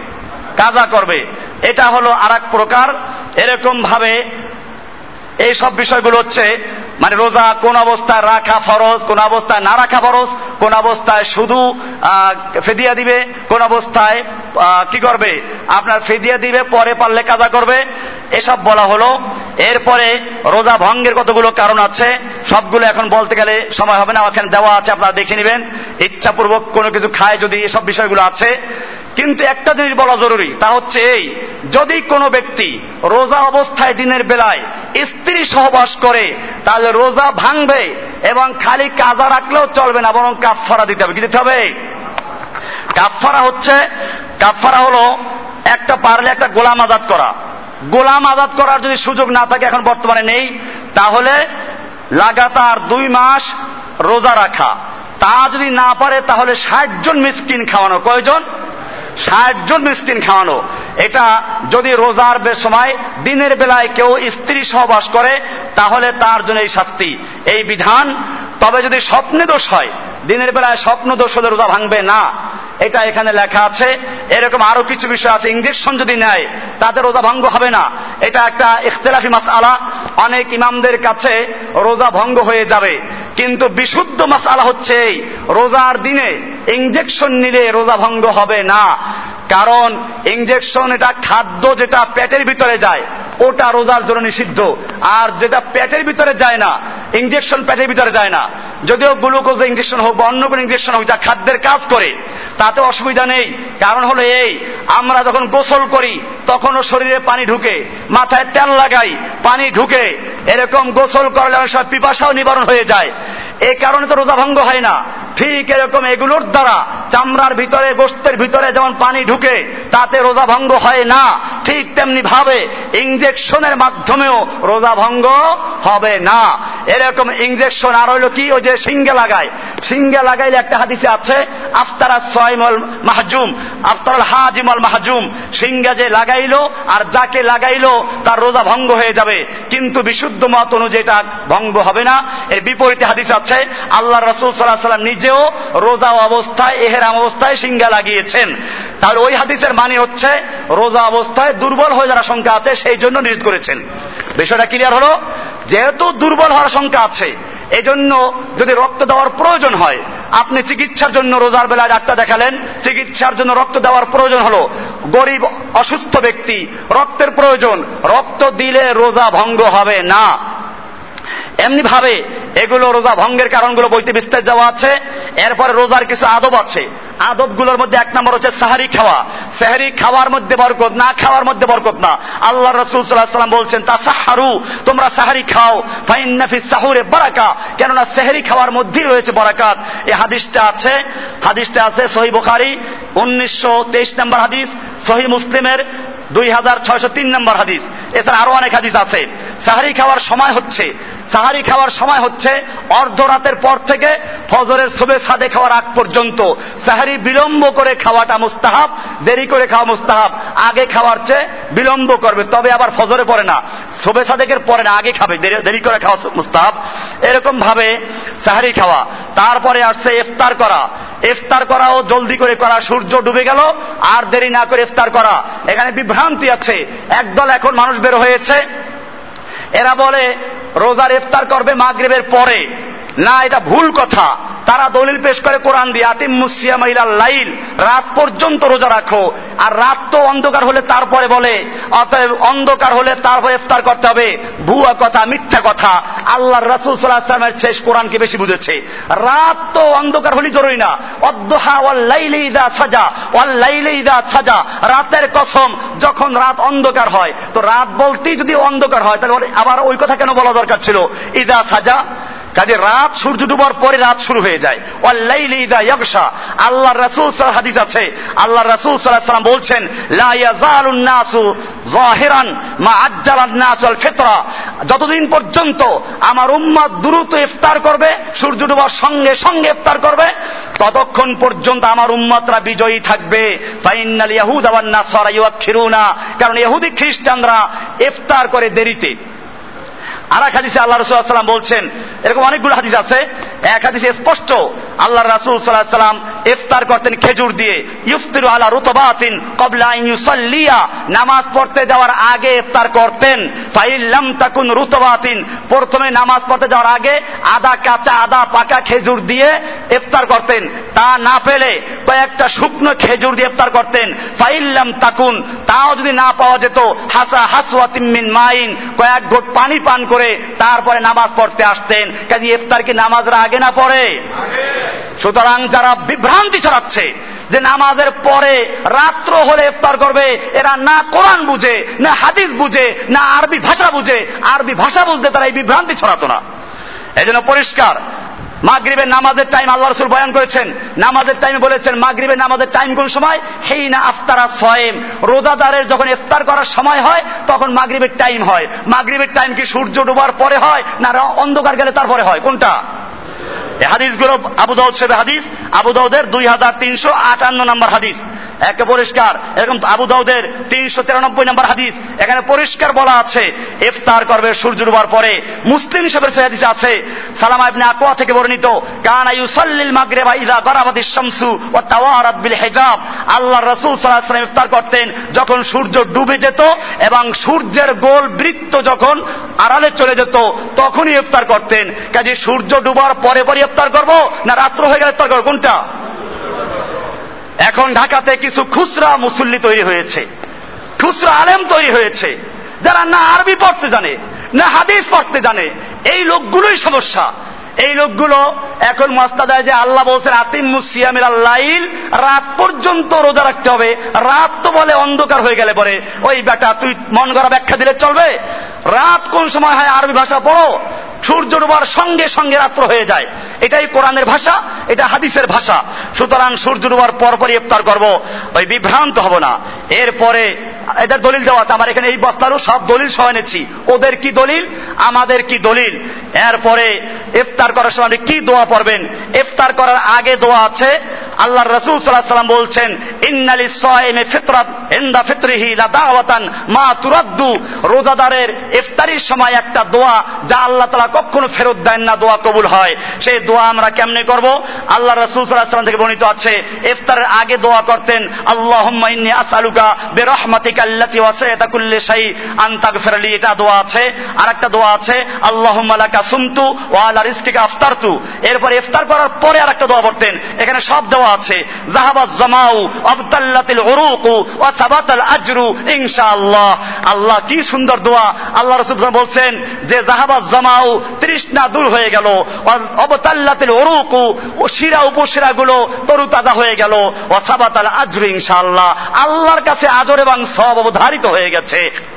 কাজা করবে। এটা হলো আর প্রকার। এরকম ভাবে এই সব বিষয়গুলো হচ্ছে মানে রোজা কোন অবস্থায় রাখা ফরজ, কোন অবস্থায় না রাখা ফরজ, কোন অবস্থায় শুধু ফেদিয়া দিবে, কোন অবস্থায় কি করবে? আপনার ফেদিয়া দিবে, পরে পারলে কাজা করবে। এসব বলা হলো। এরপরে রোজা ভঙ্গের কতগুলো কারণ আছে, সবগুলো এখন বলতে গেলে সময় হবে না। এখানে দেওয়া আছে, আপনারা দেখে নেবেন। ইচ্ছাপূর্বক কোনো কিছু খায় যদি এসব বিষয়গুলো আছে। কিন্তু একটা জিনিস বলা জরুরি, তা হচ্ছে এই, যদি কোনো ব্যক্তি রোজা অবস্থায় দিনের বেলায় স্ত্রী সহবাস করে, তাহলে রোজা ভাঙবে এবং খালি কাজা রাখলেও চলবে না, বরং কাফারা দিতে হবে। কি দিতে হবে? কাফারা হচ্ছে কাফারা হলো একটা পারলে একটা গোলাম আজাদ করা। গোলাম আজাদ করার যদি সুযোগ না থাকে, এখন বর্তমানে নেই, তাহলে লাগাতার দুই মাস রোজা রাখা। তা যদি না পারে, তাহলে ষাট জন মিসকিন খাওয়ানো। কয়জন? ষাট জন মিসকিন খাওয়ানো। এটা যদি রোজার সময় দিনের বেলায় কেউ স্ত্রী সহবাস করে, তাহলে তার জন্য এই শাস্তি। এই বিধান, তবে যদি স্বপ্নে দোষ হয়, দিনের বেলায় স্বপ্ন দোষ হলে রোজা ভাঙবে না। এটা এখানে লেখা আছে। এরকম আরও কিছু বিষয় আছে। ইঞ্জেকশন যদি নেয়, তাতে রোজা ভঙ্গ হবে না। এটা একটা ইখতলাফি মাস আলা অনেক ইমামদের কাছে রোজা ভঙ্গ হয়ে যাবে। কিন্তু বিশুদ্ধ মাসালা হচ্ছে রোজার দিনে ইঞ্জেকশন নিলে রোজা ভঙ্গ হবে না। কারণ ইঞ্জেকশন এটা খাদ্য যেটা পেটের ভিতরে যায়, ওটা রোজার জন্য নিষিদ্ধ। আর যেটা পেটের ভিতরে যায় না ইঞ্জেকশন পেটের ভিতরে যায় না। যদিও গ্লুকোজ ইঞ্জেকশন হোক বা অন্য কোনো ইঞ্জেকশন হোক, যা খাদ্যের কাজ করে, তাতে অসুবিধা নেই। কারণ হলো এই, আমরা যখন গোসল করি, তখনও শরীরে পানি ঢুকে, মাথায় তেল লাগাই, পানি ঢুকে, এরকম গোসল করলে সময় পিপাসাও নিবারণ হয়ে যায়। এই কারণে তো রোজা ভঙ্গ হয় না। ঠিক এরকম এগুলোর দ্বারা চামড়ার ভিতরে, গোস্তের ভিতরে যেমন পানি ঢুকে, তাতে রোজা ভঙ্গ হয় না, ঠিক তেমনি ভাবে ইঞ্জেকশনের মাধ্যমেও রোজা ভঙ্গ হবে না। এরকম ইঞ্জেকশন আর হইল কি? ওই যে সিঙ্গে লাগায়। সিঙ্গে লাগাইলে একটা হাদিসে আছে আফতারা সয়মল মাহজুম আফতার হাজিমল মাহজুম। সিঙ্গা যে লাগাইল আর যাকে লাগাইলো, তার রোজা ভঙ্গ হয়ে যাবে। কিন্তু বিশুদ্ধ মত অনুযায়ী এটা ভঙ্গ হবে না। এর বিপরীতে হাদিস আছে আল্লাহ রসুল সাল্লাহ সাল্লাম নিজেও রোজা অবস্থায়, এহেরাম অবস্থায় সিঙ্গা লাগিয়েছেন। তাহলে ওই হাদিসের মানে হচ্ছে, রোজা অবস্থায় দুর্বল হয়ে যাওয়ার আশঙ্কা আছে, সেই জন্য নিষেধ করেছেন। বিষয়টা ক্লিয়ার হলো? যেহেতু দুর্বল হওয়ার আশঙ্কা আছে, এজন্য যদি রক্ত দেওয়ার প্রয়োজন হয়, আপনি চিকিৎসার জন্য রোজার বেলায় ডাক্তার দেখালেন, চিকিৎসার জন্য রক্ত দেওয়ার প্রয়োজন হলো, গরিব, অসুস্থ ব্যক্তি, রক্তের প্রয়োজন, রক্ত দিলে রোজা ভঙ্গ হবে না। এমনি ভাবে এগুলো রোজা ভঙ্গের কারণগুলো বইতে বিস্তারিত যাওয়া আছে। এরপরে রোজার কিছু আদব আছে। আদবগুলোর মধ্যে এক নম্বর হচ্ছে সাহারি খাওয়া। সাহারি খাওয়ার মধ্যে বরকত, না খাওয়ার মধ্যে বরকত না। আল্লাহ রসুল সাল্লাহ সাল্লাম বলছেন তা সাহারু তোমরা সাহারি খাও। ফাইন্নাফি সাহুরে বারাকা। কেননা সাহারি খাওয়ার মধ্যেই রয়েছে বরাকাত। এই হাদিসটা আছে। হাদিসটা আছে সহি বুখারি, উনিশশো তেইশ নম্বর হাদিস, সহি মুসলিমের দুই হাজার ছয়শো তিন নম্বর হাদিস। এছাড়া আরও অনেক হাদিস আছে। সাহারি খাওয়ার সময় হচ্ছে সাহারি খাওয়ার সময় হচ্ছে অর্ধরাতের পর থেকে ফজরের শুভে সাদে খাওয়ার আগ পর্যন্ত। সাহারি বিলম্ব করে খাওয়াটা মুস্তাহাব, দেরি করে খাওয়া মুস্তাহাব। আগে খাওয়ার চেয়ে বিলম্ব করবে, তবে আবার ফজরে পড়ে না। শোবে সাদেকের পরে না, আগে খাবে, দেরি করে খাওয়া মুস্তাহাব। এরকম ভাবে সাহারি খাওয়া। তারপরে আসছে ইফতার করা। ইফতার করাও জলদি করে করা, সূর্য ডুবে গেল, আর দেরি না করে ইফতার করা। এখানে বিভ্রান্তি আছে। একদল এখন মানুষ বের হয়েছে। এরা বলে রোজার ইফতার করবে মাগরিবের পরে। না, এটা ভুল কথা। তারা দলিল পেশ করে কোরআন দিয়ে আতিম মুসিয়া মহিলা লাইল, রাত পর্যন্ত রোজা রাখো। আর রাত তো অন্ধকার হলে তারপরে বলে, অতএব অন্ধকার হলে তারপরে ইফতার করতে হবে। ভুয়া কথা, মিথ্যা কথা। আল্লাহ রাসুল সাল্লাহামের শেষ কোরআনকে বেশি বুঝেছে। রাত তো অন্ধকার হলে জরুরি না। অদ্দহা ওয়াল লাইলে ইদা সাজা, ওয়াল লাইলে ইদা সাজা। রাতের কসম, যখন রাত অন্ধকার হয়, তো রাত বলতেই যদি অন্ধকার হয়, তাহলে আবার ওই কথা কেন বলা দরকার ছিল? ইদা সাজা কাজে রাত সূর্য ডুবার পরে রাত শুরু হয়ে যায়। আল্লাহ রাসুল হাদিস আছে। আল্লাহ রাসুল সাল্লাম বলছেন যতদিন পর্যন্ত আমার উম্মাদ দ্রুত ইফতার করবে, সূর্য ডুবার সঙ্গে সঙ্গে ইফতার করবে, ততক্ষণ পর্যন্ত আমার উম্মাতরা বিজয়ী থাকবে। কারণ ইহুদি খ্রিস্টানরা ইফতার করে দেরিতে। আর এক হাদিসে আল্লাহ রসুল্লাহ বলছেন এরকম অনেকগুলো হাদিস আছে। এক হাদিসে স্পষ্ট আল্লাহ রাসুল সাল্লাহ সাল্লাম ইফতার করতেন খেজুর দিয়ে। ইফতির আল্লাহ রুতবাতিন কবলা ইউসাল্লিয়া। নামাজ পড়তে যাওয়ার আগে ইফতার করতেন। ফাইল্লাম তাকুন রুতবাতিন। প্রথমে নামাজ পড়তে যাওয়ার আগে আদা কাঁচা, আদা পাকা খেজুর দিয়ে ইফতার করতেন। তা না পেলে কয়েকটা শুকনো খেজুর দিয়ে ইফতার করতেন। ফাইল্লাম তাকুন, তাও যদি না পাওয়া যেত, হাসা হাসওয়াতিমিন মাইন। কয়েক ঘট পানি পান করে তারপরে নামাজ পড়তে আসতেন। কাজে ইফতার কি নামাজরা আগে না পড়ে সুতরাং যারা বিভ্রান্তি ছড়াচ্ছে যে নামাজের পরে রাত্র হলে ইফতার করবে, এরা না কোরআন বুঝে, না হাদিস বুঝে, না আরবি ভাষা বুঝে। আরবি ভাষা বুঝতে তারা এই বিভ্রান্তি ছড়াতো না। এই জন্য পরিষ্কার, মাগরিবের নামাজের টাইম আল্লাহ রসুল বয়ান করেছেন। নামাজের টাইমে বলেছেন, মাগরিবের নামাজের টাইম কোন সময়? হেই না আফতারা সয়েম। রোজাদারের যখন ইফতার করার সময় হয়, তখন মাগরিবের টাইম হয়। মাগরিবের টাইম কি সূর্য ডুবার পরে হয়, না অন্ধকার গেলে তারপরে হয়? কোনটা? হাদিসগুলো আবু দাউদ সাহেব হাদিস আবু দাউদের দুই হাজার তিনশো আটান্ন নম্বর হাদিস। একে পরিষ্কার। এরকম আবু দাউদের তিনশো তিরানব্বই নম্বর হাদিস। এখানে পরিষ্কার বলা আছে, ইফতার করবে সূর্য ডুবার পরে। মুসলিম হিসেবে হাদিস আছে, সালামা ইবনে আকওয়া থেকে বর্ণিত, কানা ইউসাল্লিল মাগরিবা ইযা গারাবাতিশ শামসু ওয়া তাওয়ারাত বিল হিজাব। আল্লাহ রাসূল সাল্লাল্লাহু আলাইহি ওয়াসাল্লাম ইফতার করতেন যখন সূর্য ডুবে যেত এবং সূর্যের গোল বৃত্ত যখন আড়ালে চলে যেত, তখনই ইফতার করতেন। কাজে সূর্য ডুবার পরে পরে ইফতার করব না রাত্র হয়ে গেলে ইফতার করব? কোনটা? এখন ঢাকাতে কিছু খুচরা মুসল্লি তৈরি হয়েছে। খুচরা আলেম তৈরি হয়েছে। যারা না আরবি পড়তে জানে, না হাদিস পড়তে জানে, এই লোকগুলোই সমস্যা। এই লোকগুলো এখন মস্তা দেয় যে আল্লাহ বলছেন আতিম মুসিয়ামির আল্লাইল রাত পর্যন্ত রোজা রাখতে হবে। রাত তো বলে অন্ধকার হয়ে গেলে পরে, ওই বেটা, তুই মন করা ব্যাখ্যা দিলে চলবে? রাত কোন সময় হয় আরবি ভাষা পড়ো? সূর্য ডুবার সঙ্গে সঙ্গে রাত্র হয়ে যায়। এটাই কোরআনের ভাষা, এটা হাদিসের ভাষা। সুতরাং সূর্য ডুবার পরপরই ইফতার করব, ওই বিভ্রান্ত হব না। এরপরে এদের দলিল দেওয়া আছে, আমার এখানে এই বস্তারও সব দলিল সহ এনেছি। ওদের কি দলিল? আমাদের কি দলিল? এরপরে ইফতার করার সময় কি দোয়া পড়বেন? ইফতার করার আগে দোয়া আছে আল্লাহ রসুল সাল্লাহ সাল্লাম বলছেন, ইন্নালি সাইমে ফিতরাত ইন্দা ফিতরিহি লা দাওয়াতান মা তুরাদ্দু। রোজাদারের ইফতারির সময় একটা দোয়া, যা আল্লাহ তাআলা কখনো ফেরত দেন না, দোয়া কবুল হয়। সেই দোয়া আমরা কেমনে করব? আল্লাহ রসুল সাল্লাহ সাল্লাম থেকে বর্ণিত আছে, ইফতারের আগে দোয়া করতেন, আল্লাহুম্মা ইন্নী আসআলুকা বিরহমাতিকা আল্লাতী ওয়াসিআতা কুল্লি শাই আন তাগফিরলি এটা দোয়া আছে। আর একটা দোয়া আছে, আল্লাহুম্মা লাকা সুমতু ওয়া আলা রিজকিকা আফতারতু। এরপর ইফতার করার পরে আর একটা দোয়া পড়তেন। এখানে সব আছে জাহাবাজ জামাউ আবতাল্লাতিল উরুকু ওয়া সাবাতাল আজরু, ইনশাআল্লাহ। আল্লাহ কি সুন্দর দোয়া। আল্লাহ রাসূল বলছেন যে জাহাবাজ জামাউ তৃষ্ণা দূর হয়ে গেল অবতাল্লাতিল উরুকু ও শিরা উপশিরা গুলো তরুতাজা হয়ে গেল ও সাবাতাল আজরু, ইনশাআল্লাহ। আল্লাহর কাছে আজর এবং সব অবধারিত হয়ে গেছে।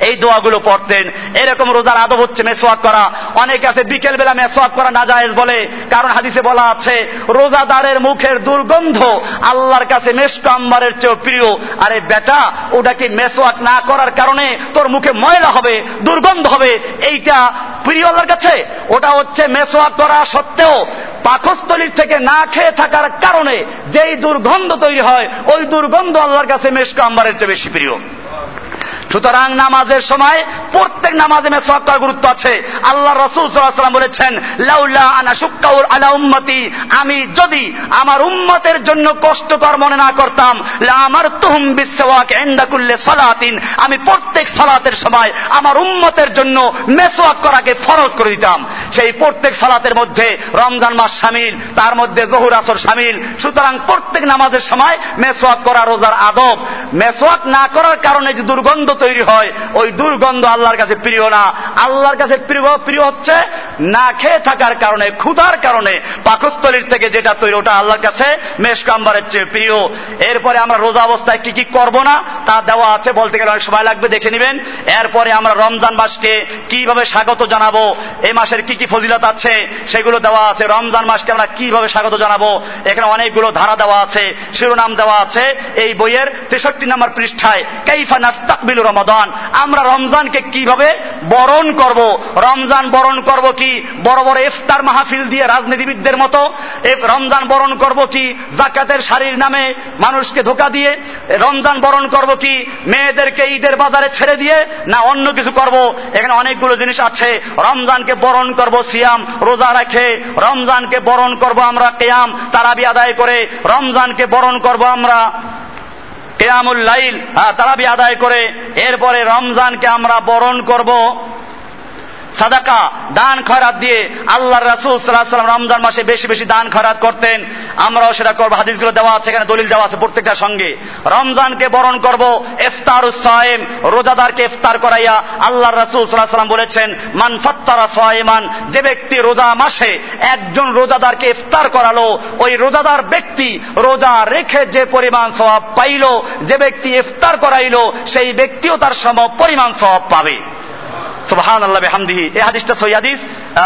এই দোয়াগুলো পড়তেন। এরকম রোজার আদব হচ্ছে মেসোয়াক করা। অনেক আছে বিকেল বেলা মেসোয়াক করা না জায়েজ বলে। কারণ হাদিসে বলা আছে, রোজাদারের মুখের দুর্গন্ধ আল্লাহর কাছে মেসকাম্বারের চেয়েও প্রিয়। আরে বেটা, ওটা কি মেসোয়াক না করার কারণে তোর মুখে ময়লা হবে, দুর্গন্ধ হবে? এইটা প্রিয় আল্লাহর কাছে? ওটা হচ্ছে মেসোয়াক করা সত্ত্বেও পাকস্থলীর থেকে না খেয়ে থাকার কারণে যেই দুর্গন্ধ তৈরি হয়, ওই দুর্গন্ধ আল্লাহর কাছে মেসকাম্বারের চেয়ে বেশি প্রিয়। সুতরাং নামাজের সময় প্রত্যেক নামাজে মেসওয়াক করার গুরুত্ব আছে। আল্লাহ রসুল সাল্লাম বলেছেন, লাউলা আনা সুক্কাউল আলা উম্মতি, আমি যদি আমার উম্মতের জন্য কষ্টকর মনে না করতাম আমার তুহুম বিশ্বওয়াক এন্দাকুল্লে সালাতিন, আমি প্রত্যেক সালাতের সময় আমার উম্মতের জন্য মেসওয়াক করাকে ফরজ করে দিতাম। সেই প্রত্যেক সালাতের মধ্যে রমজান মাস সামিল, তার মধ্যে জহুর আসর সামিল। সুতরাং প্রত্যেক নামাজের সময় মেসওয়াক করা রোজার আদব। মেসওয়াক না করার কারণে যে দুর্গন্ধ তৈরি হয়, ওই দুর্গন্ধ আল্লাহর কাছে প্রিয় না। আল্লাহর কাছে প্রিয় প্রিয় হচ্ছে না খেয়ে থাকার কারণে, ক্ষুধার কারণে, পাকস্থলীর থেকে যেটা তৈরি, ওটা আল্লাহর কাছে মেশকাম্বারের চেয়ে প্রিয়। এরপরে আমরা রোজা অবস্থায় কি কি করব না? তা দেওয়া আছে, বলতে গেলে অনেক সময় লাগবে, দেখে নেবেন। এরপরে আমরা রমজান মাসকে কীভাবে স্বাগত জানাব, এই মাসের কি কি ফজিলত আছে, সেগুলো দেওয়া আছে। রমজান মাসকে আমরা কীভাবে স্বাগত জানাব, এখানে অনেকগুলো ধারা দেওয়া আছে, শিরোনাম দেওয়া আছে। এই বইয়ের তেষট্টি নম্বর পৃষ্ঠায়, কাইফা নাস্তাকবিল রমাদান? আমরা রমজানকে কীভাবে বরণ করব? রমজান বরণ করব কি, বড় বড় ইফতার মাহফিল দিয়ে রাজনীতিবিদদের মতো? রমজান বরণ করব কি, জাকাতের শাড়ির নামে মানুষকে ধোকা দিয়ে? রমজান বরণ করব কি মেয়েদেরকে ঈদের বাজারে ছেড়ে দিয়ে, না অন্য কিছু করব? এখানে অনেকগুলো জিনিস আছে। রমজানকে বরণ করব সিয়াম, রোজা রাখে। রমজানকে বরণ করব আমরা কেয়াম, তারাবি আদায় করে। রমজানকে বরণ করব আমরা কেয়ামুল লাইল তারাবি আদায় করে। এরপরে রমজানকে আমরা বরণ করব সাদাকা, দান খয়রাত দিয়ে আল্লাহ রাসুল সাল্লাম রমজান মাসে বেশি বেশি দান খয়রাত করতেন। আমরাও সেটা করব, হাদিসগুলো দেওয়া আছে, এখানে দলিল দেওয়া আছে প্রত্যেকটার সঙ্গে। রমজানকে বরণ করব ইফতার সায়েম, রোজাদারকে ইফতার করাইয়া আল্লাহ রাসুল সাল্লাহ সাল্লাম বলেছেন, মান ফত্তারা সায়েমান যে ব্যক্তি রোজা মাসে একজন রোজাদারকে ইফতার করালো, ওই রোজাদার ব্যক্তি রোজা রেখে যে পরিমাণ স্বভাব পাইল, যে ব্যক্তি ইফতার করাইল, সেই ব্যক্তিও তার সম পরিমাণ স্বভাব পাবে। সুবহান আল্লাহ হামদিহি এই হাদিসটা সই হাদিস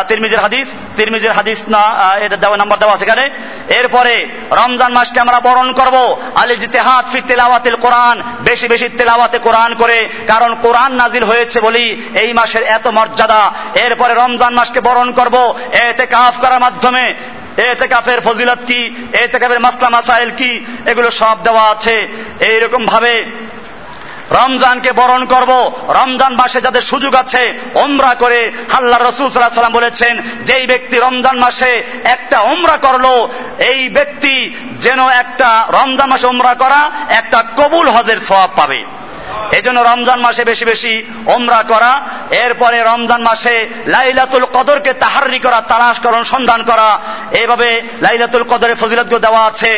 তিরমিজের হাদিস তিরমিজের হাদিস না এটা দেওয়া নাম্বার দেওয়া সেখানে এরপরে রমজান মাসকে আমরা বরণ করব, আলী জিতেহাত ফি তেলাওয়াতিল কোরআন। বেশি বেশি তেলাওয়াতে কোরআন করে, কারণ কোরআন নাজিল হয়েছে বলি এই মাসের এত মর্যাদা। এরপরে রমজান মাসকে বরণ করব এতে কাফ করার মাধ্যমে এতে কাফের ফজিলত কি এতে কাফের মাসলা মাসাইল কি, এগুলো সব দেওয়া আছে। এইরকম ভাবে রমজানকে বরণ করব। রমজান মাসে যাদের সুযোগ আছে ওমরা করে আল্লাহ রসুল সাল্লাহ সাল্লাম বলেছেন, যেই ব্যক্তি রমজান মাসে একটা ওমরা করল, এই ব্যক্তি যেন একটা রমজান মাসে ওমরা করা একটা কবুল হজের সওয়াব পাবে। এই জন্য রমজান মাসে বেশি বেশি ওমরা করা, এরপরে রমজান মাসে লাইলাতুল কদরকে তাহারি করা তালাশ করা অনুসন্ধান করা এইভাবে লাইলাতুল কদরের ফজিলতগুলো দেওয়া আছে।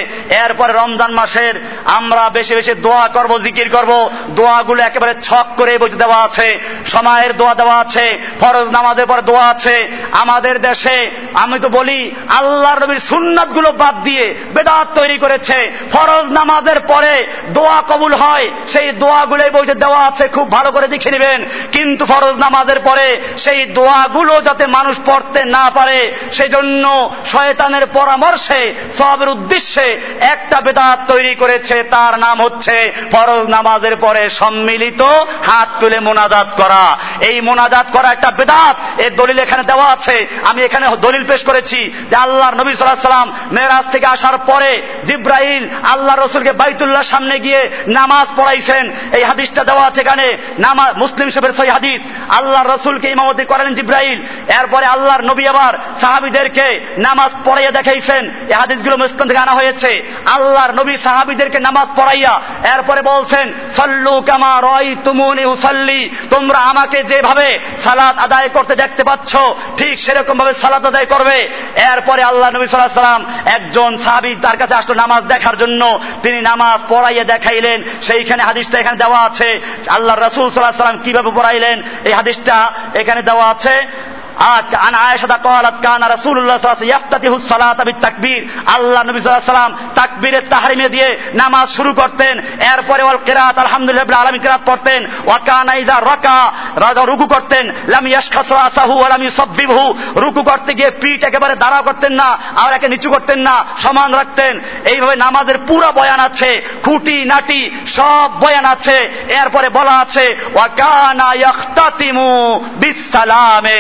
এরপরে রমজান মাসের আমরা বেশি বেশি দোয়া করব, জিকির করব, দোয়াগুলো একেবারে ছক করে বইতে দেওয়া আছে, সময়ের দোয়া দেওয়া আছে, ফরজ নামাজের পর দোয়া আছে। আমাদের দেশে, আমি তো বলি, আল্লাহর নবীর সুন্নাতগুলো বাদ দিয়ে বেদাত তৈরি করেছে। ফরজ নামাজের পরে দোয়া কবুল হয়, সেই দোয়াগুলো বইতে দেওয়া আছে, খুব ভালো করে দেখে নেবেন। কিন্তু ফরজ নামাজের পরে সেই দোয়াগুলো যাতে মানুষ পড়তে না পারে, সেজন্য শয়তানের পরামর্শে, সবের উদ্দেশ্যে একটা বেদাত তৈরি করেছে, তার নাম হচ্ছে ফরজ নামাজের পরে সম্মিলিত হাত তুলে মোনাজাত করা। এই মোনাজাত করা একটা বেদাত, এর দলিল এখানে দেওয়া আছে। আমি এখানে দলিল পেশ করেছি যে আল্লাহর নবী সাল্লাহ সাল্লাম মেয়েরাজ থেকে আসার পরে জিব্রাহিল আল্লাহ রসুলকে বাইতুল্লাহ সামনে গিয়ে নামাজ পড়াইছেন। এই হাদিসটা দেওয়া আছে এখানে। নামাজ, মুসলিম শরীফের সই হাদিস। আল্লাহ রসুলকে ইমামতি করেন জিব্রাহিল এরপরে আল্লাহর নবী আবার সাহাবিদেরকে নামাজ পড়াইয়া দেখাইছেন। এই হাদিসগুলো মুসলিম থেকে আনা হয়েছে। আল্লাহর নবী সাহাবিদেরকে নামাজ পড়াইয়া এরপরে বলছেন, সল্লু কামা রয় তুমুনি উসাল্লি। তোমরা আমাকে যেভাবে সালাত আদায় করতে দেখতে পাচ্ছ, ঠিক সেরকম ভাবে সালাত আদায় করবে। এরপরে আল্লাহ নবী সাল্লাহ সাল্লাম একজন সাহাবি তার কাছে আসলো নামাজ দেখার জন্য। তিনি নামাজ পড়াইয়া দেখাইলেন। সেইখানে হাদিসটা এখানে দেওয়া আছে আল্লাহ রসুল সাল্লাহ সাল্লাম কীভাবে পড়াইলেন এই হাদিসটা এখানে দেওয়া আছে। عن عائشة قالت كان رسول الله صلى الله عليه وسلم يفتتح الصلاة بالتكبير আল্লাহ নবী সাল্লাল্লাহু সাল্লাম তাকবীরের তাহরিমে দিয়ে নামাজ শুরু করতেন এরপরে ওয়াল কিরাত আলহামদুলিল্লাহ রাব্বিল আলামিন কিরাত পড়তেন ওয়া কানা ইযা রাকা রাজা রুকু করতেন লাম ইয়াশখাস রাসাহু ওয়া লাম ইউসাব্বিবহু রুকু করতে গিয়ে পিঠ একেবারে দাঁড়া করতেন না আর একে নিচু করতেন না সমান রাখতেন এইভাবে নামাজের পুরো বয়ান আছে খুঁটি নাটি সব বয়ান আছে এরপরে বলা আছে ওয়া কানা ইয়াখতাতিমু বিসসালামে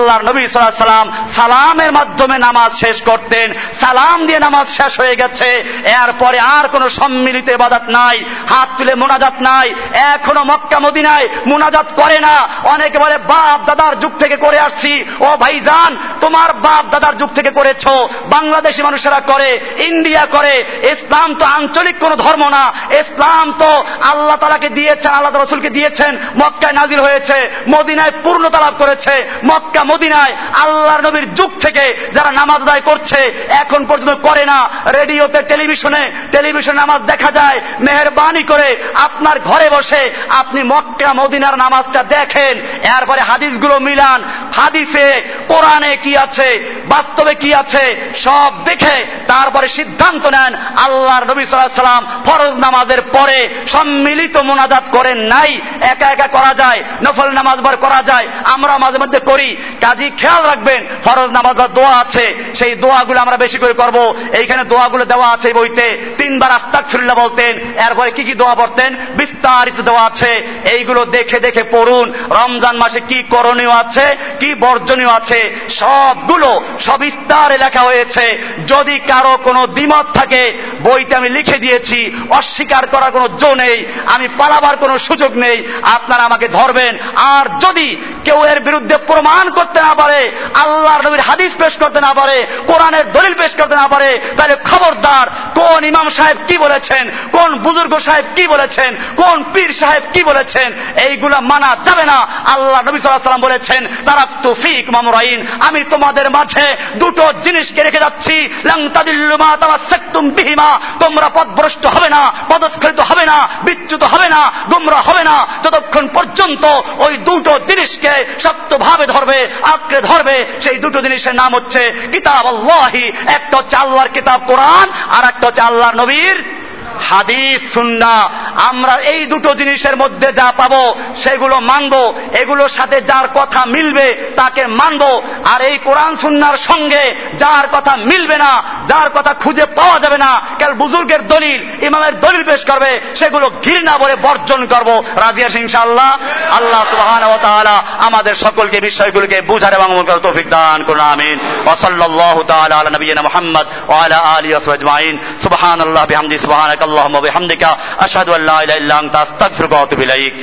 আল্লাহর নবী সাল্লাহ সাল্লাম সালামের মাধ্যমে নামাজ শেষ করতেন। সালাম দিয়ে নামাজ শেষ হয়ে গেছে। এরপরে আর কোন সম্মিলিত ইবাদত নাই। হাত তুলে মোনাজাত নাই। এখনও মক্কা, মদিনায় মোনাজাত করে না। অনেকে বলে, বাপ, দাদার যুগ থেকে করে আসছি। ও ভাইজান, তোমার বাপ, দাদার যুগ থেকে করেছ। বাংলাদেশি মানুষেরা করে, ইন্ডিয়া করে। ইসলাম তো আঞ্চলিক কোন ধর্ম না। ইসলাম তো আল্লাহ তালাকে দিয়েছেন, আল্লাহ রসুলকে দিয়েছেন। মক্কায় নাজির হয়েছে। মদিনায় পূর্ণতা লাভ করেছে। মক্কা মদিনায় আল্লাহর নবীর যুগ থেকে যারা নামাজ আদায় করছে, এখন পর্যন্ত করে না। রেডিওতে, টেলিভিশনে, টেলিভিশন নামাজ দেখা যায়। মেহরবানি করে আপনার ঘরে বসে আপনি মক্কা, মদিনার নামাজটা দেখেন। এরপরে হাদিসগুলো মিলান। হাদিসে, কোরআনে কি আছে, বাস্তবে কি আছে, সব দেখে তারপরে সিদ্ধান্ত নেন, আল্লাহর নবী সাল্লাহ সাল্লাম ফরজ নামাজের পরে সম্মিলিত মোনাজাত করেন নাই। একা একা করা যায়, নফল নামাজ করা যায়। আমরা মাঝে মধ্যে করি। কাজী খেয়াল রাখবেন, ফরজ নামাজ দোয়া আছে, সেই দোয়াগুলো আমরা বেশি করে করব। এইখানে দোয়াগুলো দেওয়া আছে বইতে। তিনবার আস্তাক ফিরুল্লাহ বলতেন, এরপরে কি কি দোয়া পড়তেন? বিস্তারিত দেওয়া আছে, এইগুলো দেখে দেখে পড়ুন, রমজান মাসে কি করণীয় আছে, কি বর্জনীয় আছে, সবগুলো সবিস্তারে লেখা হয়েছে। যদি কারও কোনো দ্বিমত থাকে, বইতে আমি লিখে দিয়েছি, অস্বীকার করার কোনো জো নেই, আমি পালাবার কোনো সুযোগ নেই, আপনারা আমাকে ধরবেন। আর যদি কেউ এর বিরুদ্ধে প্রমাণ করতে না পারে, আল্লাহর নবীর হাদিস পেশ করতে না পারে, কোরআনের দলিল পেশ করতে না পারে, তাহলে খবরদার কোন ইমাম সাহেব কি বলেছেন, কোন বুজুর্গ সাহেব কি বলেছেন, কোন পীর সাহেব কি বলেছেন, এইগুলা মানা যাবে না। আল্লাহ নবী সাল্লাহ সাল্লাম বলেছেন তারা তুফিক মামরাইন, আমি তোমাদের মাঝে দুটো জিনিসকে রেখে যাচ্ছি, লং তাদিল্লুমা তামাসসাকতুম বিহিমা, তোমরা পথভ্রষ্ট হবে না, পদস্খলিত হবে না, বিচ্যুত হবে না, গুমরা হবে না, যতক্ষণ পর্যন্ত ওই দুটো জিনিসকে শক্তভাবে ধরবে আঁকড়ে ধরবে, সেই দুটো জিনিসের নাম হচ্ছে কিতাব আল্লাহি। একটা হচ্ছে আল্লাহর কিতাব কোরআন, আর একটা হচ্ছে আল্লাহর নবীর হাদিস, সুন্না, আমরা এই দুটো জিনিসের মধ্যে যা পাবো, সেগুলো মানব, এগুলোর সাথে যার কথা মিলবে, তাকে মানব। আর এই কোরআন, সুন্নার সঙ্গে যার কথা মিলবে না, যার কথা খুঁজে পাওয়া যাবে না কাল বুজুর্গের দলিল, ইমামের দলিল পেশ করবে, সেগুলো ঘৃণা বলে বর্জন করব। রাজিয়া ইনশাআল্লাহ? আল্লাহ সুবহান ওয়া আমাদের সকলকে বিষয়গুলোকে বুঝার এবং আমল করার তৌফিক দান করুন, আমিন। ওয়া সাল্লাল্লাহু তাআলা আলা নবিয়িনা মুহাম্মদ ওয়া আলা আলিহি ওয়া সাহবিহি আজমাইন। সুবহানাল্লাহ, বিহামদি সুবহানাকাল্লাহুম্মা ওয়া বিহামদিকা আশহাদু আল্লা ইলাহা ইল্লা আনতা আস্তাগফিরুকা ওয়া আতুবু ইলাইক।